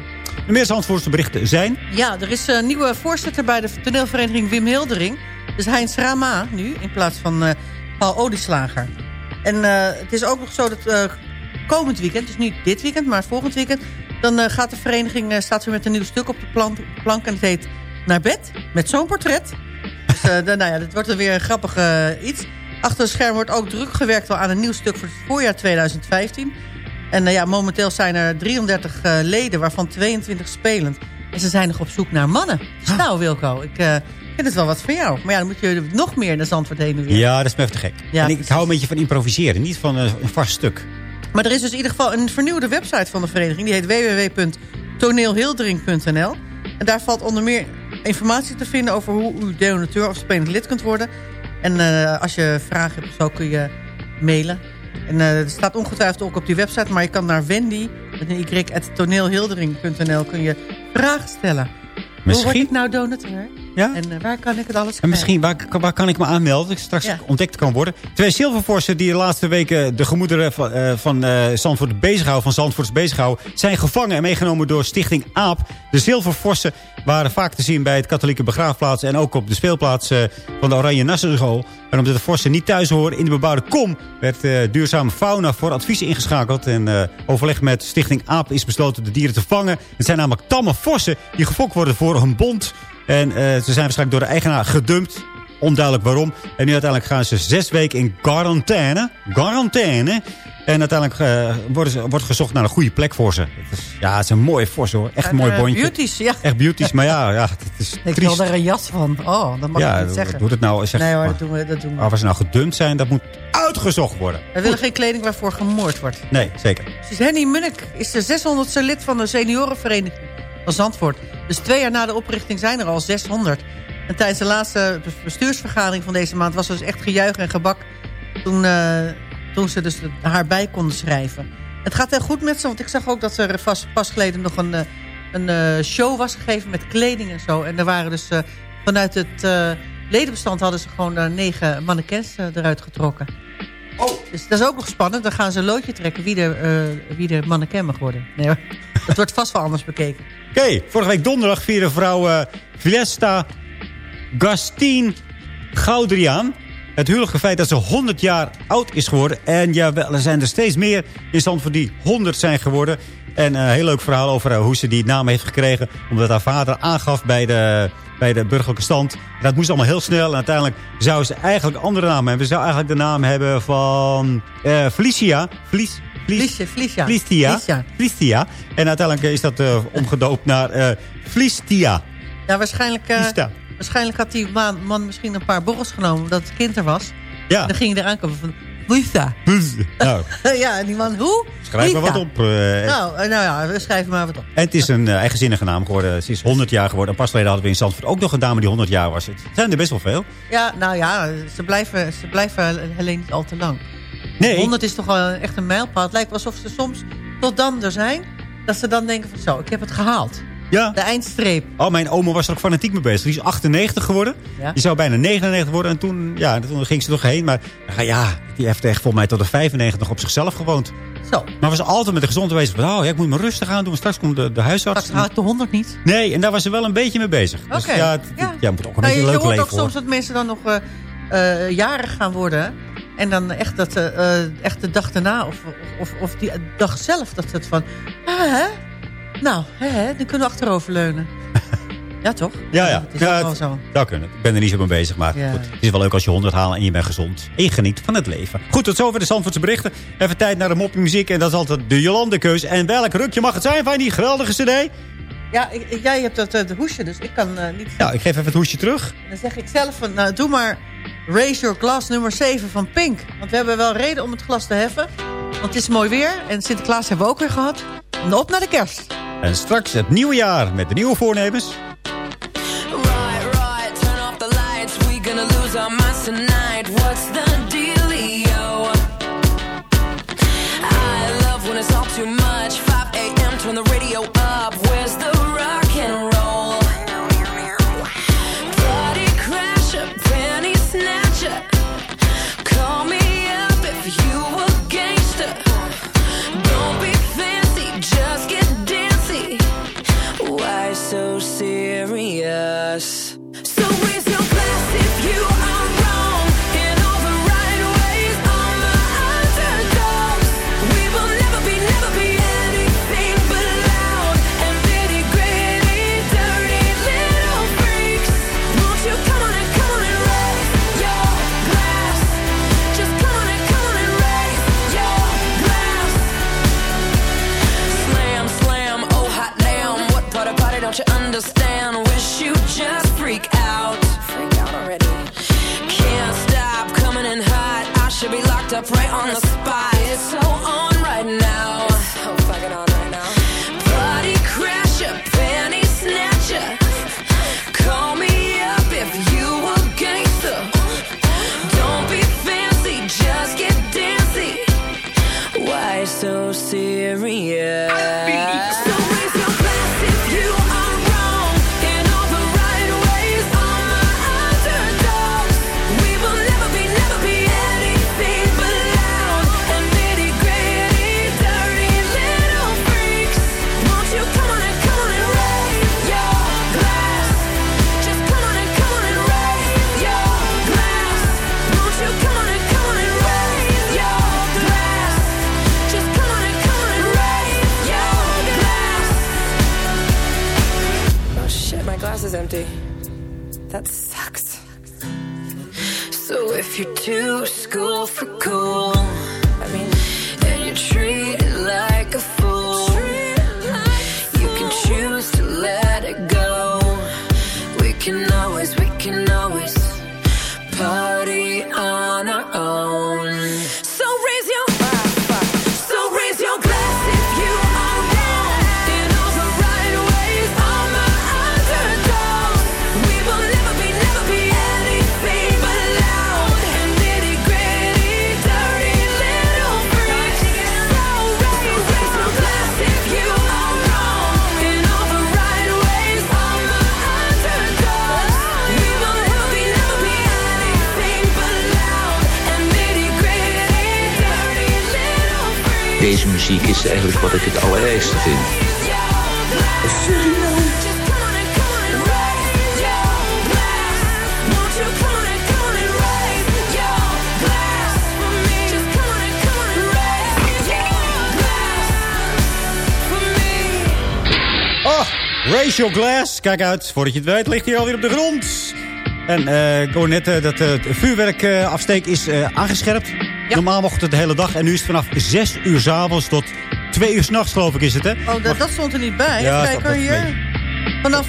Speaker 8: De meer Zandvoortse berichten zijn...
Speaker 9: Ja, er is een nieuwe voorzitter bij de toneelvereniging Wim Hildering. Dus Heinz Rama nu, in plaats van eh, Paul Olieslager. En eh, het is ook nog zo dat eh, komend weekend, dus niet dit weekend, maar volgend weekend... dan gaat de vereniging, staat weer met een nieuw stuk op de plan- plank... en het heet Naar bed, met zo'n portret. Dus *laughs* dan, nou ja, dat wordt er weer een grappig iets. Achter het scherm wordt ook druk gewerkt al aan een nieuw stuk voor het voorjaar 2015... En ja, momenteel zijn er 33 eh, leden, waarvan 22 spelend. En ze zijn nog op zoek naar mannen. Dus nou, Wilco, ik het wel wat voor jou. Maar ja, dan moet je nog meer naar Zandvoort heen en weer.
Speaker 8: Ja, dat is me even te gek.
Speaker 9: Ja,
Speaker 8: en ik, ik hou een beetje van improviseren. Niet van eh, een vast stuk.
Speaker 9: Maar er is dus in ieder geval een vernieuwde website van de vereniging. Die heet www.toneelhildering.nl. En daar valt onder meer informatie te vinden over hoe u donateur of spelend lid kunt worden. En eh, als je vragen hebt, zo kun je mailen. En eh, het staat ongetwijfeld ook op die website. Maar je kan naar Wendy, met een y, at toneelhildering.nl kun je vragen stellen. Hoe word
Speaker 8: Misschien-
Speaker 9: ik nou donateur?
Speaker 8: Ja?
Speaker 9: En eh, waar kan ik het alles
Speaker 8: En misschien, waar, waar kan ik me aanmelden? Dat ik straks
Speaker 9: Ja.
Speaker 8: ontdekt kan worden. Twee zilvervorsen die de laatste weken de gemoederen van, eh, van eh, Zandvoort bezighouden, van Zandvoorts bezighouden, zijn gevangen en meegenomen door Stichting AAP. De zilvervorsen waren vaak te zien bij het katholieke begraafplaats en ook op de speelplaats eh, van de Oranje Nassenschool. En omdat de vorsen niet thuis horen in de bebouwde kom, werd eh, duurzame fauna voor advies ingeschakeld. En eh, overleg met Stichting AAP is besloten de dieren te vangen. Het zijn namelijk tamme vorsen die gefokt worden voor hun bond. En eh, ze zijn waarschijnlijk door de eigenaar gedumpt. Onduidelijk waarom. En nu uiteindelijk gaan ze zes weken in quarantaine. Quarantaine. En uiteindelijk eh, worden ze, wordt gezocht naar een goede plek voor ze. Het is, ja, het is een mooie vos hoor. Echt een mooi
Speaker 9: Eh,
Speaker 8: bondje.
Speaker 9: Beauties, ja.
Speaker 8: Echt beauties. Maar ja, ja het is
Speaker 9: Ik wil
Speaker 8: triest.
Speaker 9: daar een jas van. Oh, dat mag
Speaker 8: ja,
Speaker 9: ik niet zeggen.
Speaker 8: doe het nou. Zeg,
Speaker 9: nee hoor, dat doen we. Dat doen we.
Speaker 8: Of ze nou gedumpt zijn, dat moet uitgezocht worden.
Speaker 9: We willen geen kleding waarvoor gemoord wordt.
Speaker 8: Nee, zeker.
Speaker 9: Dus Henny Munnik is de 600ste lid van de seniorenvereniging van Zandvoort. Dus twee jaar na de oprichting zijn er al 600. En tijdens de laatste bestuursvergadering van deze maand... was er dus echt gejuich en gebak toen, eh, toen ze dus haar bij konden schrijven. Het gaat heel goed met ze, want ik zag ook dat er vast, pas geleden nog een, eh, een eh, show was gegeven met kleding en zo. En er waren dus vanuit het ledenbestand hadden ze gewoon negen mannequins eruit getrokken. Oh. Dus dat is ook nog spannend. Dan gaan ze een loodje trekken wie de, wie de mannequin mag worden. Nee hoor. Dat wordt vast wel anders bekeken.
Speaker 8: Oké, vorige week donderdag vierde vrouw eh Fiesta Gastien Goudriaan. Het huwelijke feit dat ze 100 jaar oud is geworden. En jawel, er zijn er steeds meer in Zandvoort die 100 zijn geworden. En een heel leuk verhaal over eh, hoe ze die naam heeft gekregen. Omdat haar vader aangaf bij de, bij de burgerlijke stand. Dat moest allemaal heel snel. En uiteindelijk zou ze eigenlijk een andere naam hebben. Ze zou eigenlijk de naam hebben van eh, Felicia. Felicia.
Speaker 9: Felicia. Felicia.
Speaker 8: En uiteindelijk is dat eh, omgedoopt naar Flistia.
Speaker 9: Ja, waarschijnlijk, eh, waarschijnlijk had die man, man misschien een paar borrels genomen... omdat het kind er was.
Speaker 8: Ja.
Speaker 9: Dan ging hij eraan komen van... Lisa.
Speaker 8: Nou, *laughs*
Speaker 9: ja, en die man, hoe?
Speaker 8: schrijf maar wat op.
Speaker 9: Nou, nou ja, we schrijven maar wat op.
Speaker 8: En het is een eigenzinnige naam geworden. Ze is 100 jaar geworden. En pas geleden hadden we in Zandvoort ook nog een dame die 100 jaar was. Het zijn er best wel veel.
Speaker 9: Ja, nou ja, ze blijven, ze blijven alleen niet al te lang.
Speaker 8: Nee.
Speaker 9: 100 is toch wel echt een mijlpaal. Het lijkt alsof ze soms tot dan er zijn... dat ze dan denken van zo, ik heb het gehaald.
Speaker 8: Ja.
Speaker 9: De eindstreep.
Speaker 8: Oh, mijn oma was er ook fanatiek mee bezig. Die is 98 geworden.
Speaker 9: Ja.
Speaker 8: Die zou bijna 99 worden. En toen, ja, toen ging ze toch heen. Maar ja, die heeft echt volgens mij tot de 95 nog op zichzelf gewoond.
Speaker 9: Zo.
Speaker 8: Maar was altijd met de gezondheid bezig. Van, oh, ja, ik moet me rustig aan doen. Straks komt de, de huisarts.
Speaker 9: Straks haal ik de 100 niet.
Speaker 8: Nee, en daar was ze wel een beetje mee bezig. Dus ja, het,
Speaker 9: Ja.
Speaker 8: ja, moet ook een
Speaker 9: Nou,
Speaker 8: beetje
Speaker 9: je hoort
Speaker 8: leven
Speaker 9: ook
Speaker 8: hoor.
Speaker 9: soms dat mensen dan nog eh, eh, jarig gaan worden. En dan echt, dat, eh, eh, echt de dag daarna of, of, of die dag zelf. Dat het van, ah, hè? Nou, hè, hè, dan kunnen we achteroverleunen. *laughs* ja, toch?
Speaker 4: Ja, ja.
Speaker 9: Is
Speaker 4: ja het-
Speaker 9: zo.
Speaker 4: zou kunnen. Ik ben er niet zo mee bezig, maar
Speaker 9: Ja.
Speaker 4: goed. Het is wel leuk als je 100 haalt en je bent gezond. En je geniet van het leven. Goed, tot zover de Zandvoortse berichten. Even tijd naar de moppie muziek. En dat is altijd de Jolande-keus. En welk rukje mag het zijn van die geweldige cd?
Speaker 9: Ja, ik, jij hebt dat eh, hoesje, dus ik kan niet...
Speaker 4: Ja, ik geef even het hoesje terug.
Speaker 9: Dan zeg ik zelf van, nou, doe maar Raise Your Glass nummer 7 van Pink. Want we hebben wel reden om het glas te heffen. Want het is mooi weer. En Sinterklaas hebben we ook weer gehad. En op naar de kerst.
Speaker 4: En straks het nieuwe jaar met de nieuwe voornemens.
Speaker 8: Raise your glass.
Speaker 4: Kijk uit, voordat je het weet ligt hij alweer op de grond. En eh, ik hoor net eh, dat eh, het vuurwerkafsteek is aangescherpt. Normaal mocht het de hele dag. En nu is het vanaf 6 uur s'avonds tot 2 uur s'nachts, geloof ik, is het, hè?
Speaker 9: Oh, dat, dat stond er niet bij.
Speaker 4: Ja,
Speaker 9: Kijk
Speaker 4: dat
Speaker 9: hier. Vanaf,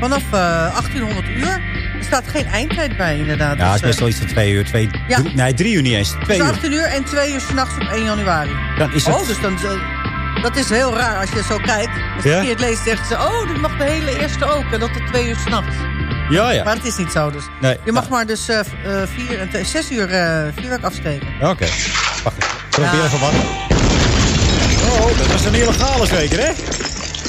Speaker 9: vanaf eh, 1800 uur. Er staat geen eindtijd bij, inderdaad.
Speaker 4: Ja, het is
Speaker 9: Dus,
Speaker 4: best wel iets van 2 uur. Twee,
Speaker 9: Ja.
Speaker 4: drie- nee, 3 uur niet eens. 2
Speaker 9: dus
Speaker 4: uur.
Speaker 9: 18 uur en 2 uur s'nachts op 1 januari.
Speaker 4: Dan is het...
Speaker 9: Oh, dus dan, dat is heel raar als je zo kijkt. Als
Speaker 4: Ja?
Speaker 9: je het leest, zegt ze... Oh, dit mag de hele eerste ook. En dat het 2 uur s'nachts.
Speaker 4: Ja, ja.
Speaker 9: Maar het is niet zo dus.
Speaker 4: Nee.
Speaker 9: Je mag maar dus eh, eh, vier, t- zes uur eh, vuurwerk afsteken.
Speaker 4: Oké. Wacht even. Probeer
Speaker 9: Ja.
Speaker 4: even wat. Oh, dat was een illegale zeker, hè?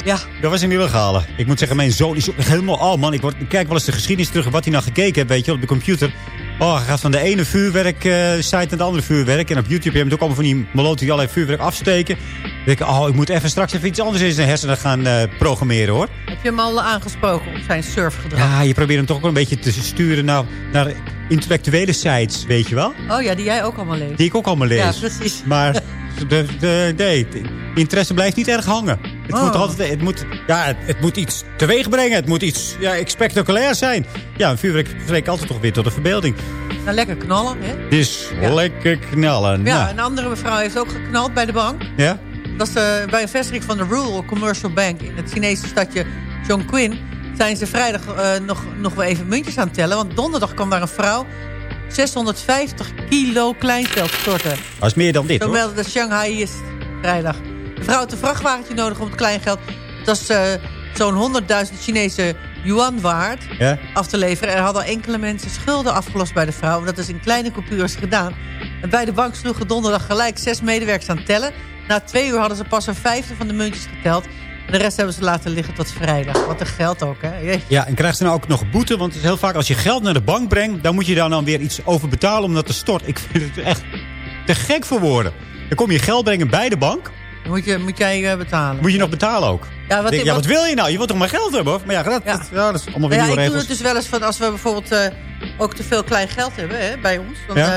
Speaker 9: Ja.
Speaker 4: Dat was een illegale. Ik moet zeggen, mijn zoon is ook helemaal... Oh man, ik, word, ik kijk wel eens de geschiedenis terug... wat hij nou gekeken heeft, weet je, op de computer. Oh, hij gaat van de ene vuurwerk eh, site naar de andere vuurwerk. En op YouTube heb je ook allemaal van die meloten die allerlei vuurwerk afsteken.
Speaker 8: Denk ik, oh, ik moet even straks even iets anders in zijn hersenen gaan eh, programmeren, hoor.
Speaker 9: Heb je hem al aangesproken op zijn surfgedrag?
Speaker 8: Ja, je probeert hem toch ook een beetje te sturen naar, naar intellectuele sites, weet je wel?
Speaker 9: Oh ja, die jij ook allemaal leest.
Speaker 8: Die ik ook allemaal lees.
Speaker 9: Ja, precies.
Speaker 8: Maar de, de, nee, de interesse blijft niet erg hangen. Het
Speaker 9: Oh.
Speaker 8: moet altijd, het moet, ja, het, het moet iets teweeg brengen. Het moet iets ja, spectaculair zijn. Ja, een vuurwerk spreekt altijd toch weer tot de verbeelding.
Speaker 9: Nou, lekker knallen, hè?
Speaker 8: Is lekker knallen.
Speaker 9: Ja,
Speaker 8: Nou,
Speaker 9: een andere mevrouw heeft ook geknald bij de bank.
Speaker 8: ja?
Speaker 9: Dat was eh, bij een vestiging van de Rural Commercial Bank in het Chinese stadje Chongqing. Zijn ze vrijdag eh, nog, nog wel even muntjes aan het tellen. Want donderdag kwam daar een vrouw 650 kilo kleingeld storten.
Speaker 8: Dat is meer dan dit,
Speaker 9: Zo
Speaker 8: hoor.
Speaker 9: meldde de Shanghai is vrijdag. De vrouw had een vrachtwagentje nodig om het kleingeld. Dat is eh, zo'n 100.000 Chinese yuan waard
Speaker 8: Ja?
Speaker 9: af te leveren. Er hadden enkele mensen schulden afgelost bij de vrouw. Dat is in kleine coupures gedaan. En bij de bank sloegen donderdag gelijk zes medewerkers aan het tellen. Na twee uur hadden ze pas een vijfde van de muntjes geteld. En de rest hebben ze laten liggen tot vrijdag. Wat een geld ook, hè?
Speaker 8: Ja, en krijgt ze nou ook nog boete? Want het is heel vaak als je geld naar de bank brengt... dan moet je daar dan weer iets over betalen om dat te. Ik vind het echt te gek voor woorden. Dan kom je geld brengen bij de bank.
Speaker 9: Moet, je, moet jij eh, betalen.
Speaker 8: Moet je nog betalen ook.
Speaker 9: Ja, wat,
Speaker 8: Denk, ja,
Speaker 9: wat-
Speaker 8: wat wil je nou? Je wilt toch maar geld hebben? Of? Maar ja, dat, dat- ja, dat is allemaal weer
Speaker 9: ja,
Speaker 8: nieuwe
Speaker 9: ik doe
Speaker 8: regels.
Speaker 9: het dus wel eens van als we bijvoorbeeld eh, ook te veel klein geld hebben hè, bij ons. Dan, eh,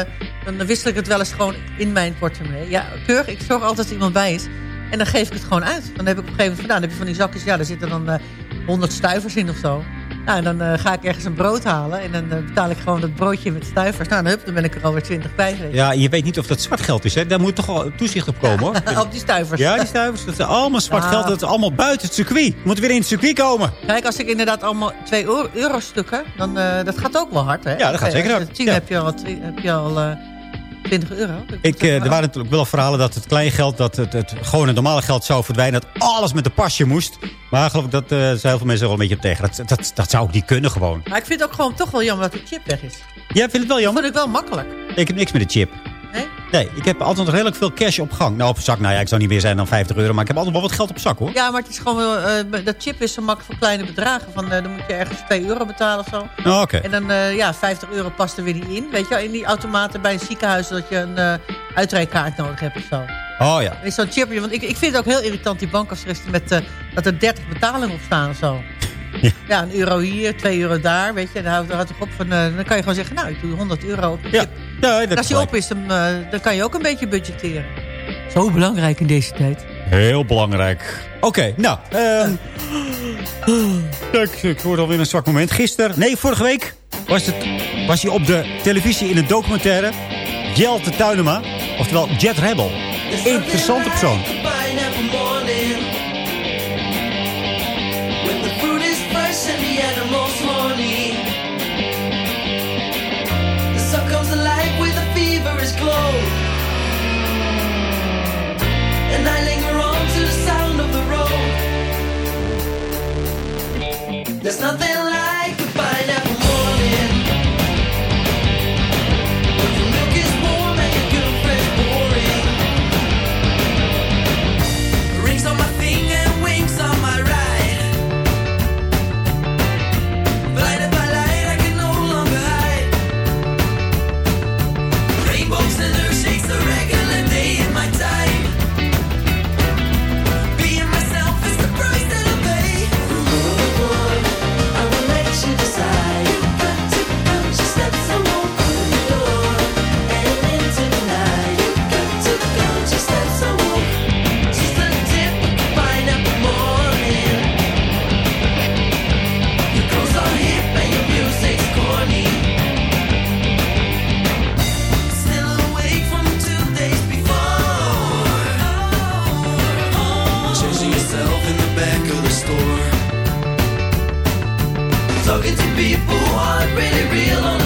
Speaker 9: dan wissel ik het wel eens gewoon in mijn portemonnee. Ja, keurig. Ik zorg altijd dat iemand bij is. En dan geef ik het gewoon uit. Dan heb ik op een gegeven moment gedaan. Dan heb je van die zakjes, ja, daar zitten dan eh 100 stuivers in of zo. Nou, en dan eh, ga ik ergens een brood halen. En dan eh, betaal ik gewoon dat broodje met stuivers. Nou, dan, hup, dan ben ik er alweer 20 bij. weet je.
Speaker 8: Ja, je weet niet of dat zwart geld is. Hè? Daar moet toch wel toezicht op komen, hoor. *laughs*
Speaker 9: Op die stuivers.
Speaker 8: Ja, die stuivers. Dat is allemaal zwart geld. Dat is allemaal buiten het circuit. Je moet weer in het circuit komen.
Speaker 9: Kijk, als ik inderdaad allemaal 2 euro, euro stukken, dan uh, dat gaat ook wel hard, hè?
Speaker 8: Ja, dat gaat zeker hard.
Speaker 9: je 10
Speaker 8: Ja.
Speaker 9: heb je al, heb je al 20 euro.
Speaker 8: Ik, eh, er waren natuurlijk wel verhalen dat het kleingeld, dat het, het gewone normale geld zou verdwijnen. Dat alles met een pasje moest. Maar geloof ik dat eh, zijn heel veel mensen wel een beetje op tegen. Dat, dat, dat zou ook niet kunnen gewoon.
Speaker 9: Maar ik vind het ook gewoon toch wel jammer dat de chip weg is.
Speaker 8: Jij vindt het wel jammer?
Speaker 9: Dat vond ik wel makkelijk.
Speaker 8: Ik heb niks met de chip.
Speaker 9: Nee?
Speaker 8: Nee, ik heb altijd nog redelijk veel cash op gang. Nou, op zak, nou ja, ik zou niet meer zijn dan 50 euro. Maar ik heb altijd wel wat geld op zak, hoor.
Speaker 9: Ja, maar het is gewoon wel, eh, dat chip is zo makkelijk voor kleine bedragen. Van, eh, dan moet je ergens 2 euro betalen of zo.
Speaker 8: Oh, Oké.
Speaker 9: En dan, eh, ja, 50 euro past er weer niet in. Weet je wel, in die automaten bij een ziekenhuis dat je een uitrijkaart nodig hebt of zo.
Speaker 8: Oh ja.
Speaker 9: Is zo'n chip, want ik, ik vind het ook heel irritant, die bankafschriften, met dat er 30 betalingen op staan of zo. *laughs* Ja. een euro hier, 2 euro daar, weet je. Dan houdt het op van, dan kan je gewoon zeggen, nou, ik doe 100 euro op de chip.
Speaker 8: Dat
Speaker 9: als
Speaker 8: gelijk.
Speaker 9: op is, dan, eh, dan kan je ook een beetje budgetteren. Zo belangrijk in deze tijd.
Speaker 8: Heel belangrijk. Oké, nou. ehm ja, *gasps* ik, ik hoorde alweer een zwak moment. Gisteren, nee, vorige week was, het, was hij op de televisie in een documentaire. Jelte Tuinema, oftewel Jet Rebel. Interessante persoon.
Speaker 7: There's nothing like a pineapple
Speaker 8: really real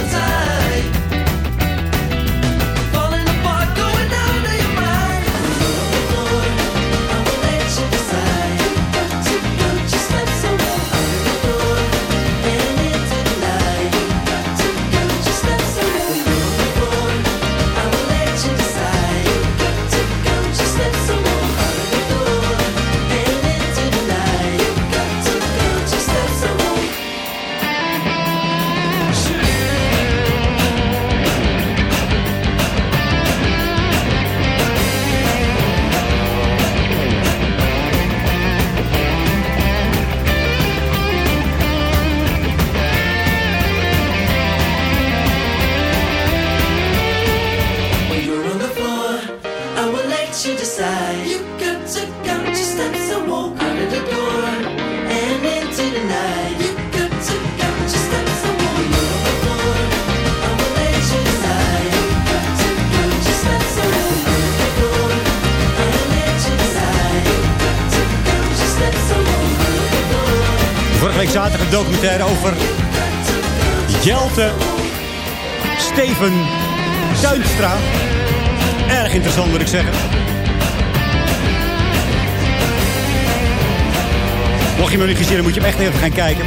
Speaker 8: gaan kijken.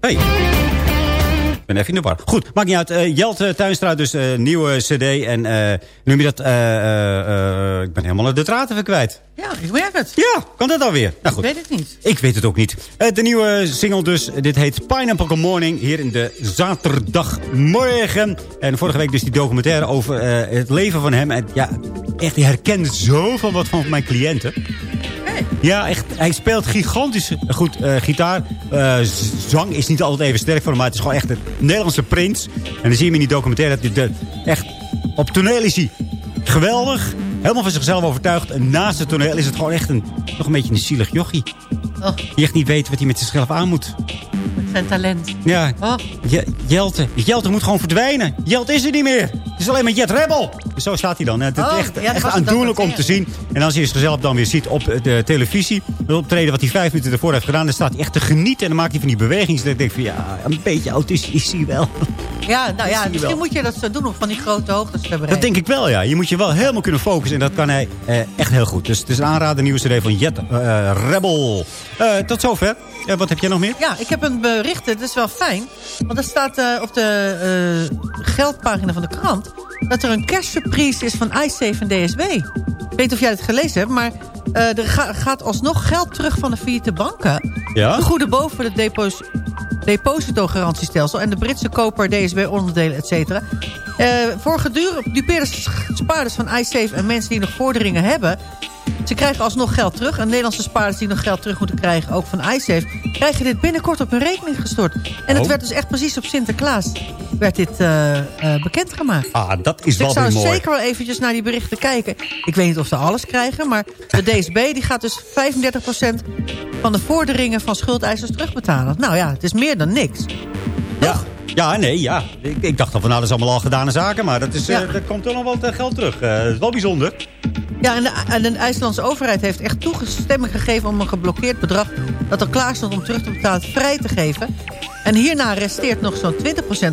Speaker 8: Hey. Ik ben even in de war. Goed, maakt niet uit. Uh, Jelte Tuinstra, dus uh, nieuwe cd. En uh, noem je dat... ik ben helemaal de draad even kwijt.
Speaker 9: Ja, ik merk het.
Speaker 8: Ja, kan dat alweer? Nou, goed.
Speaker 9: Ik weet het niet.
Speaker 8: Ik weet het ook niet. de nieuwe single dus. Dit heet Pineapple Morning. Hier in de zaterdagmorgen. En vorige week dus die documentaire over het leven van hem. En ja, echt, je herkent zoveel wat van mijn cliënten. Ja, echt. Hij speelt gigantisch goed uh, gitaar. Uh, zang is niet altijd even sterk voor hem, maar het is gewoon echt een Nederlandse prins. En dan zie je hem in die documentaire dat hij echt op toneel is hij geweldig. Helemaal van zichzelf overtuigd. En naast het toneel is het gewoon echt een, nog een beetje een zielig jochie.
Speaker 9: Oh.
Speaker 8: Die echt niet weet wat hij met zichzelf aan moet.
Speaker 9: Met zijn talent.
Speaker 8: Ja.
Speaker 9: Oh.
Speaker 8: Jelte. Jelte moet gewoon verdwijnen. Jelte is er niet meer. Het is alleen maar Jet Rebel. Zo staat hij dan. Het is
Speaker 9: Oh,
Speaker 8: echt,
Speaker 9: ja, dat
Speaker 8: echt
Speaker 9: was
Speaker 8: aandoenlijk
Speaker 9: dat
Speaker 8: om te zien. En als hij zichzelf dan weer ziet op de televisie. Het optreden wat hij vijf minuten ervoor heeft gedaan. Dan staat hij echt te genieten. En dan maakt hij van die bewegingen. Dat ik denk van ja, een beetje autistisch is hij wel. *laughs*
Speaker 9: Ja, nou ja,
Speaker 8: je
Speaker 9: misschien
Speaker 8: wel.
Speaker 9: moet je dat zo doen om van die grote hoogtes te bereiken.
Speaker 8: Dat denk ik wel, ja. Je moet je wel helemaal kunnen focussen. En dat kan hij eh, echt heel goed. Dus het is een aanrader, nieuwe cd van Jet eh, Rebel. Eh, tot zover. Eh, wat heb jij nog meer?
Speaker 9: Ja, ik heb een bericht. Het is wel fijn. Want er staat op de geldpagina van de krant... dat er een cashsurprise is van iSafe en DSB. Ik weet niet of jij het gelezen hebt, maar... eh, er ga- gaat alsnog geld terug van de failliete banken.
Speaker 8: Ja?
Speaker 9: De goede boven het depos depositogarantiestelsel... en de Britse koper DSB-onderdelen, et cetera. Eh, voor gedupeerde spaarders van iSafe en mensen die nog vorderingen hebben... Ze krijgen alsnog geld terug. En Nederlandse spaarders die nog geld terug moeten krijgen, ook van iSafe... krijgen dit binnenkort op hun rekening gestort. En het
Speaker 8: Oh.
Speaker 9: werd dus echt precies op Sinterklaas werd dit eh, eh, bekendgemaakt.
Speaker 8: Ah, dat is
Speaker 9: Dus ik
Speaker 8: wel
Speaker 9: zou
Speaker 8: weer mooi.
Speaker 9: zeker wel eventjes naar die berichten kijken. Ik weet niet of ze alles krijgen, maar de DSB die gaat dus 35% van de vorderingen van schuldeisers terugbetalen. Nou ja, het is meer dan niks.
Speaker 8: Ja, ja nee, ja. Ik, ik dacht al van nou, dat is allemaal al gedane zaken. Maar dat, is, eh, dat komt toch nog wat eh, geld terug. Eh, dat is wel bijzonder.
Speaker 9: Ja, en de, en de IJslandse overheid heeft echt toegestemming gegeven... om een geblokkeerd bedrag dat al klaar stond om terug te betalen vrij te geven. En hierna resteert nog zo'n 20%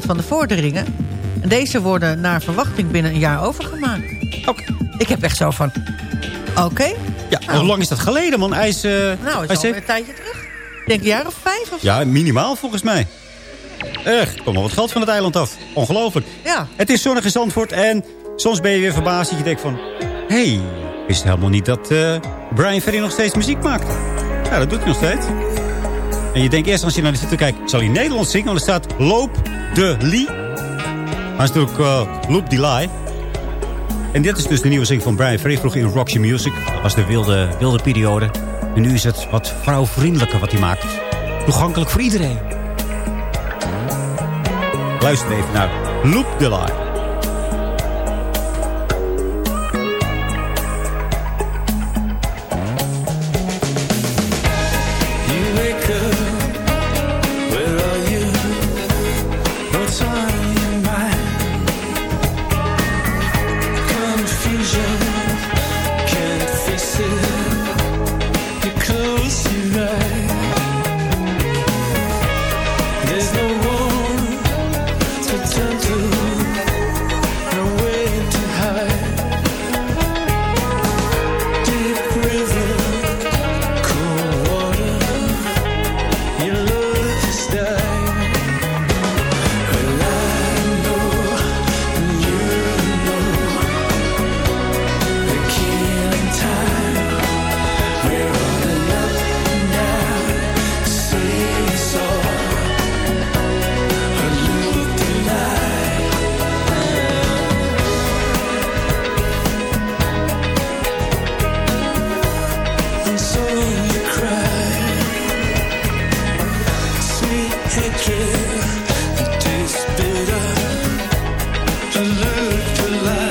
Speaker 9: van de vorderingen. En deze worden naar verwachting binnen een jaar overgemaakt.
Speaker 8: Oké.
Speaker 9: Ik heb echt zo van... Oké,
Speaker 8: Ja, hoe lang is dat geleden, man? IJs, eh,
Speaker 9: nou, het is
Speaker 8: IJs-
Speaker 9: een tijdje terug. Ik denk een jaar of vijf of
Speaker 8: Ja, minimaal volgens mij. Echt, er komt wel wat geld van het eiland af. Ongelooflijk.
Speaker 9: Ja.
Speaker 8: Het is zonnig in Zandvoort en soms ben je weer verbaasd dat je denkt van... Hé, hey, wist helemaal niet dat eh, Brian Ferry nog steeds muziek maakt. Ja, dat doet hij nog steeds. En je denkt eerst als je naar de titel kijkt... zal hij Nederlands zingen? Want er staat Loop de Lie. Maar is natuurlijk uh, Loop die Lie. En dit is dus de nieuwe zing van Brian Ferry. Vroeger in Roxy Music. Dat was de wilde, wilde periode. En nu is het wat vrouwvriendelijker wat hij maakt. Toegankelijk voor iedereen. Luister even naar Loop the Lie. light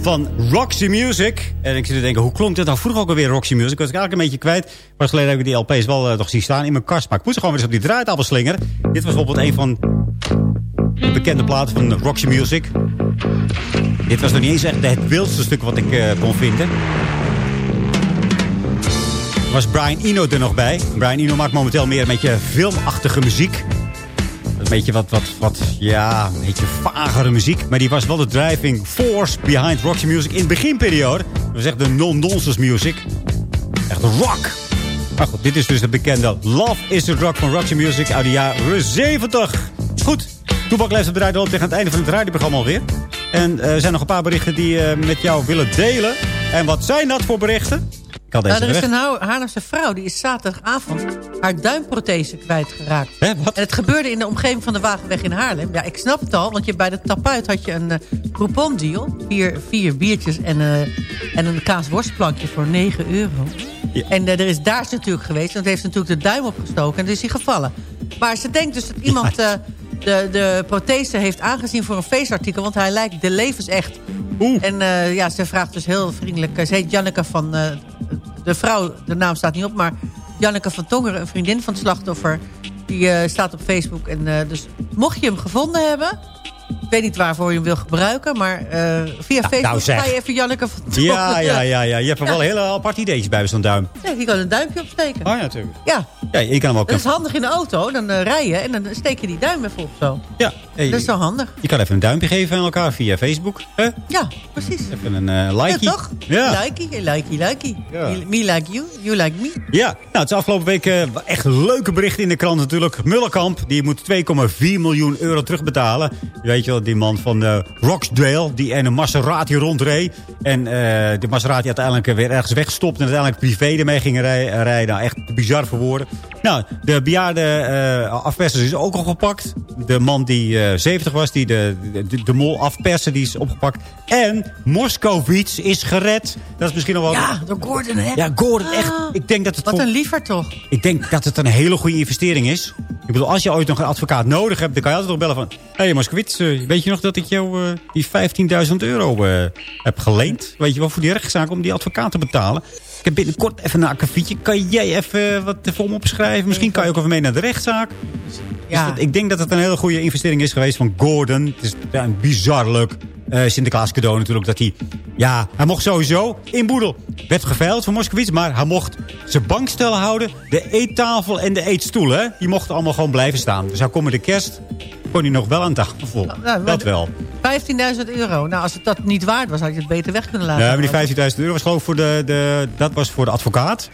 Speaker 8: Van Roxy Music. En ik zit te denken, hoe klonk dit nou vroeger ook alweer Roxy Music? Was ik eigenlijk een beetje kwijt. Pas geleden heb ik die LP's wel nog zien staan in mijn kast. Maar ik moest ze gewoon weer eens op die draaitafel slingeren. Dit was bijvoorbeeld een van de bekende platen van Roxy Music. Dit was nog niet eens echt het wildste stuk wat ik uh, kon vinden. Was Brian Eno er nog bij. Brian Eno maakt momenteel meer een beetje filmachtige muziek. Een beetje wat, wat, wat, ja, een beetje vagere muziek. Maar die was wel de driving force behind Roxy Music in de beginperiode. Was echt de non-nonsense music. Echt rock. Maar goed, dit is dus de bekende Love is the Rock van Roxy Music uit de jaren 70. Goed, Toebak leeft het bedrijf tegen het einde van het radioprogramma alweer. En er zijn nog een paar berichten die uh, met jou willen delen. En wat zijn dat voor berichten?
Speaker 9: Nou, er is een Haarlemse vrouw, die is zaterdagavond haar duimprothese kwijtgeraakt.
Speaker 8: Hè?
Speaker 9: En het gebeurde in de omgeving van de Wagenweg in Haarlem. Ja, ik snap het al, want je, bij de tapuit had je een uh, coupon deal. Vier, vier biertjes en, uh, en een kaasworstplankje voor 9 euro. Ja. En uh, er is daar natuurlijk geweest, want heeft natuurlijk de duim opgestoken en dus is hij gevallen. Maar ze denkt dus dat iemand ja. De, de prothese heeft aangezien voor een feestartikel, want hij lijkt de levensecht.
Speaker 8: Oeh.
Speaker 9: En ja, ze vraagt dus heel vriendelijk, ze heet Janneke van de vrouw, de naam staat niet op, maar Janneke van Tongeren, een vriendin van het slachtoffer, die staat op Facebook. En dus mocht je hem gevonden hebben, weet niet waarvoor je hem wil gebruiken, maar uh, via
Speaker 8: nou,
Speaker 9: Facebook
Speaker 8: nou
Speaker 9: ga je even Janneke van.
Speaker 8: Ja, ja, ja, ja. Je hebt er
Speaker 9: Ja.
Speaker 8: wel hele apart ideetjes bij zo'n duim.
Speaker 9: Ja, je kan een duimpje opsteken.
Speaker 8: Oh ja, natuurlijk.
Speaker 9: Ja,
Speaker 8: Ja, je kan hem ook...
Speaker 9: dat is handig in de auto. Dan uh, rij je en dan steek je die duim even op zo.
Speaker 8: Ja, hey,
Speaker 9: Dat is wel handig.
Speaker 8: je kan even een duimpje geven aan elkaar via Facebook. Hè?
Speaker 9: Ja, precies.
Speaker 8: Even een eh
Speaker 9: Ja,
Speaker 8: likeie.
Speaker 9: toch?
Speaker 8: Ja.
Speaker 9: Likey, likey, likey.
Speaker 8: Ja.
Speaker 9: Me, like you, you like me.
Speaker 8: Ja, nou, het is afgelopen week eh, echt leuke berichten in de krant natuurlijk. Mullenkamp, die moet 2,4 miljoen euro terugbetalen. Je weet je wel, die man van eh Roxdale, die in een Maserati rondreed. En eh de Maserati uiteindelijk weer ergens wegstopt en uiteindelijk privé ermee ging rij- rijden. Nou, echt bizar voor woorden. Nou, de bejaarde eh afpersers is ook al gepakt. De man die eh 70 was, die de, de, de mol afpersen, die is opgepakt. En Moskowitz is gered. Dat is misschien nog wel...
Speaker 9: Ja, door Gordon, hè?
Speaker 8: Ja, Gordon, echt. Ik denk dat het
Speaker 9: Wat een liever toch?
Speaker 8: ik denk dat het een hele goede investering is. Ik bedoel, als je ooit nog een advocaat nodig hebt... dan kan je altijd nog bellen van... Hé, hey, Moskowitz, weet je nog dat ik jou eh, die 15.000 euro eh, heb geleend? Weet je wel, voor die rechtszaak om die advocaat te betalen? Ik heb binnenkort even een akkefietje. Kan jij even eh, wat voor me opschrijven? Misschien kan je ook even mee naar de rechtszaak.
Speaker 9: Ja.
Speaker 8: Dus dat- ik denk dat het een hele goede investering is geweest van Gordon. Het is ja, een bizar leuk Sinterklaas cadeau natuurlijk. Dat hij, ja, hij mocht sowieso in Boedel. Werd geveild van Moskowitz, maar hij mocht zijn bankstel houden. De eettafel en de eetstoelen, hè, die mochten allemaal gewoon blijven staan. Dus hij kon met de kerst, kon hij nog wel aan tafel vol.
Speaker 9: Nou,
Speaker 8: dat wel.
Speaker 9: 15.000 euro. Nou, als het dat niet waard was, had je het beter weg kunnen laten.
Speaker 8: Ja, maar die 15.000 euro was geloof ik voor de, de, dat was voor de advocaat.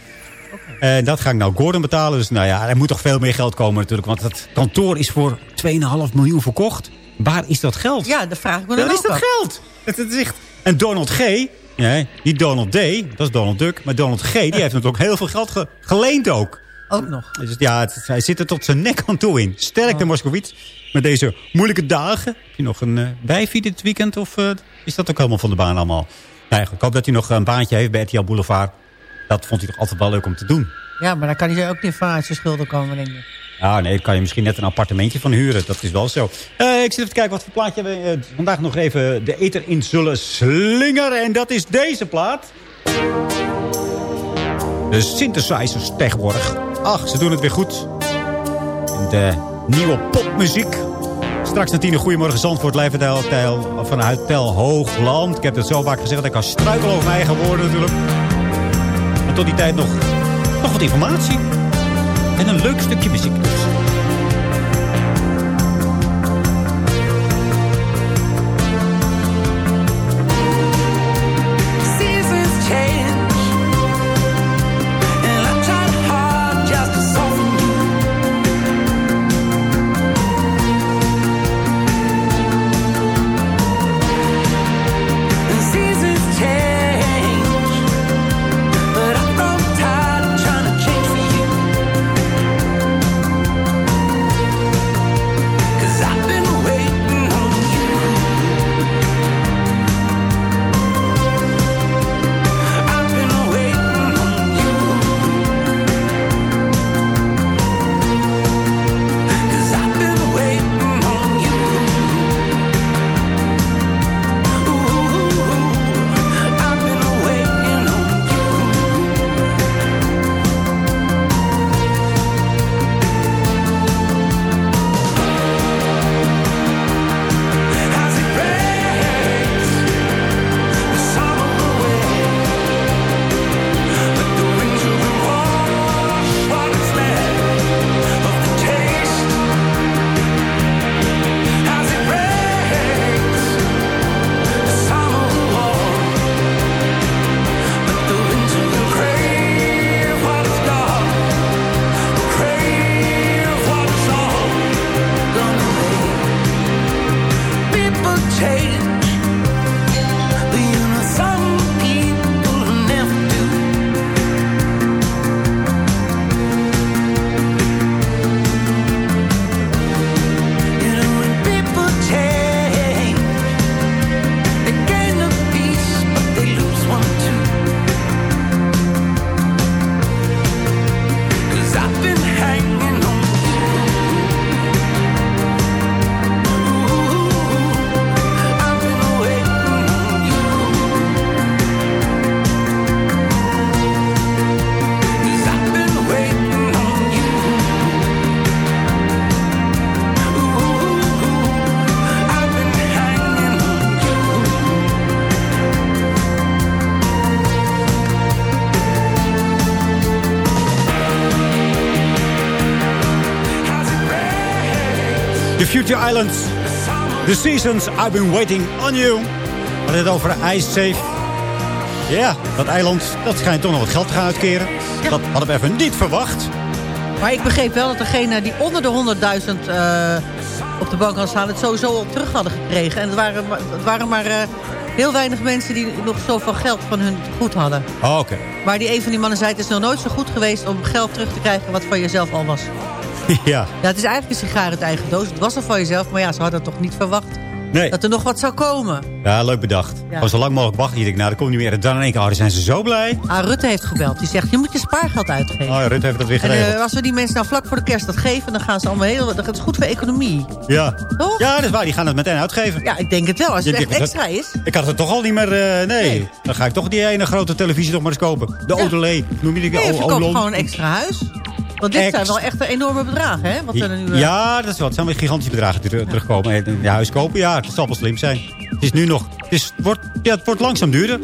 Speaker 8: En dat ga ik nou Gordon betalen. Dus nou ja, er moet toch veel meer geld komen natuurlijk. Want het kantoor is voor 2,5 miljoen verkocht. Waar is dat geld?
Speaker 9: Ja, dat vraag ik me
Speaker 8: Waar
Speaker 9: dan
Speaker 8: is
Speaker 9: ook
Speaker 8: dat geld? Het, het is echt... En Donald G. Nee, niet Donald D. Dat is Donald Duck. Maar Donald G. Die heeft natuurlijk heel veel geld ge- geleend ook.
Speaker 9: Ook nog.
Speaker 8: Dus ja, het- hij zit er tot zijn nek aan toe in. Sterk de Moskowitz. Met deze moeilijke dagen. Heb je nog een uh, bijvie dit weekend? Of eh, is dat ook helemaal van de baan allemaal? Nee, ik hoop dat hij nog een baantje heeft bij RTL Boulevard. Dat vond hij toch altijd wel leuk om te doen.
Speaker 9: Ja, maar dan kan hij ook niet vanuit zijn schulden komen, denk ik.
Speaker 8: Ja, nee, daar kan je misschien net een appartementje van huren. Dat is wel zo. Eh, ik zit even te kijken wat voor plaatje we vandaag nog even de eter in zullen slingeren. En dat is deze plaat. De synthesizers tegenwoordig. Ach, ze doen het weer goed. En de nieuwe popmuziek. Straks na tien Goedemorgen Zandvoort. Live Tel, vanuit Tel Hoogland. Ik heb het zo vaak gezegd ik kan struikelen over mijn eigen woorden natuurlijk. Maar tot die tijd nog, nog wat informatie. En een leuk stukje muziek dus. Islands. The Seasons, I've been waiting on you. We hadden het over Ice Safe. Ja, dat eiland, dat schijnt toch nog wat geld te gaan uitkeren. Dat hadden we even niet verwacht.
Speaker 9: Maar ik begreep wel dat degene die onder de 100.000 eh, op de bank hadden staan... het sowieso al terug hadden gekregen. En het waren, maar- het waren maar eh, heel weinig mensen die nog zoveel geld van hun goed hadden.
Speaker 8: Oh, oké.
Speaker 9: Maar die een van die mannen zei... het is nog nooit zo goed geweest om geld terug te krijgen... wat van jezelf al was. *laughs*
Speaker 8: ja.
Speaker 9: Ja, het is eigenlijk een sigaar uit eigen doos. Het was al van jezelf, maar ja, ze hadden toch niet verwacht...
Speaker 8: Nee.
Speaker 9: dat er nog wat zou komen.
Speaker 8: Ja, leuk bedacht.
Speaker 9: Ja.
Speaker 8: Gewoon zo lang mogelijk wachten. Je denkt, nou, dat komt niet meer. En dan in één keer, oh, dan zijn ze zo blij.
Speaker 9: Ah, Rutte heeft gebeld. Die zegt, je moet je spaargeld uitgeven.
Speaker 8: Oh, ja, Rutte heeft dat weer
Speaker 9: En
Speaker 8: geregeld.
Speaker 9: eh, als we die mensen nou vlak voor de kerst dat geven... dan gaan ze allemaal heel... Dat is goed voor economie.
Speaker 8: ja.
Speaker 9: Toch?
Speaker 8: Ja, dat is waar. Die gaan het meteen uitgeven.
Speaker 9: Ja, ik denk het wel. Als het
Speaker 8: Je
Speaker 9: echt extra is.
Speaker 8: Ik had het toch al niet meer... eh, nee. Dan ga ik toch die ene grote televisie nog maar eens kopen. De
Speaker 9: Ja.
Speaker 8: Odelay. Noem je die?
Speaker 9: Nee, je
Speaker 8: O- Olon.
Speaker 9: gewoon een extra huis. Want dit zijn wel echt enorme bedragen, hè? Wat er nu, eh,
Speaker 8: Ja, dat is wel. Het zijn weer gigantische bedragen die ter- terugkomen. En Je huis kopen, ja, het zal wel slim zijn. Het is nu nog... Het, is, het wordt, ja, het wordt langzaam duurder.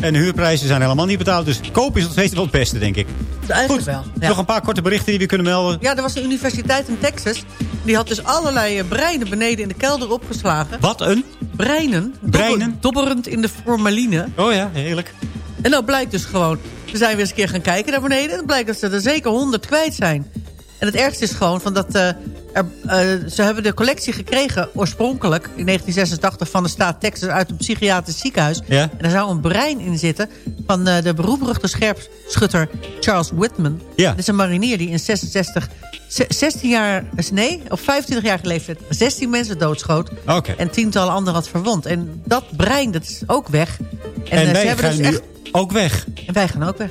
Speaker 8: En de huurprijzen zijn helemaal niet betaald. Dus kopen is nog steeds wel het beste, denk ik.
Speaker 9: Eigenlijk wel. Ja.
Speaker 8: Nog een paar korte berichten die we kunnen melden.
Speaker 9: ja, er was een universiteit in Texas. Die had dus allerlei eh, breinen beneden in de kelder opgeslagen.
Speaker 8: Wat een?
Speaker 9: Breinen.
Speaker 8: Breinen?
Speaker 9: Dobber- dobberend in de formaline.
Speaker 8: Oh ja, heerlijk.
Speaker 9: En nou blijkt dus gewoon... We zijn weer eens een keer gaan kijken naar beneden. En het blijkt dat ze er zeker honderd kwijt zijn. En het ergste is gewoon van dat... eh, er, eh, ze hebben de collectie gekregen oorspronkelijk... in 1986 van de staat Texas uit een psychiatrisch ziekenhuis.
Speaker 8: Ja.
Speaker 9: En daar zou een brein in zitten... van eh, de beroemdberuchte scherpschutter Charles Whitman.
Speaker 8: Ja.
Speaker 9: Dat is een marinier die in 66... ze- 16 jaar, nee, op 25 jaar leeftijd 16 mensen doodschoot. En tientallen anderen had verwond. En dat brein, dat is ook weg. En,
Speaker 8: En,
Speaker 9: eh,
Speaker 8: wij
Speaker 9: ze hebben
Speaker 8: gaan
Speaker 9: dus echt...
Speaker 8: ook weg.
Speaker 9: En wij gaan ook weg.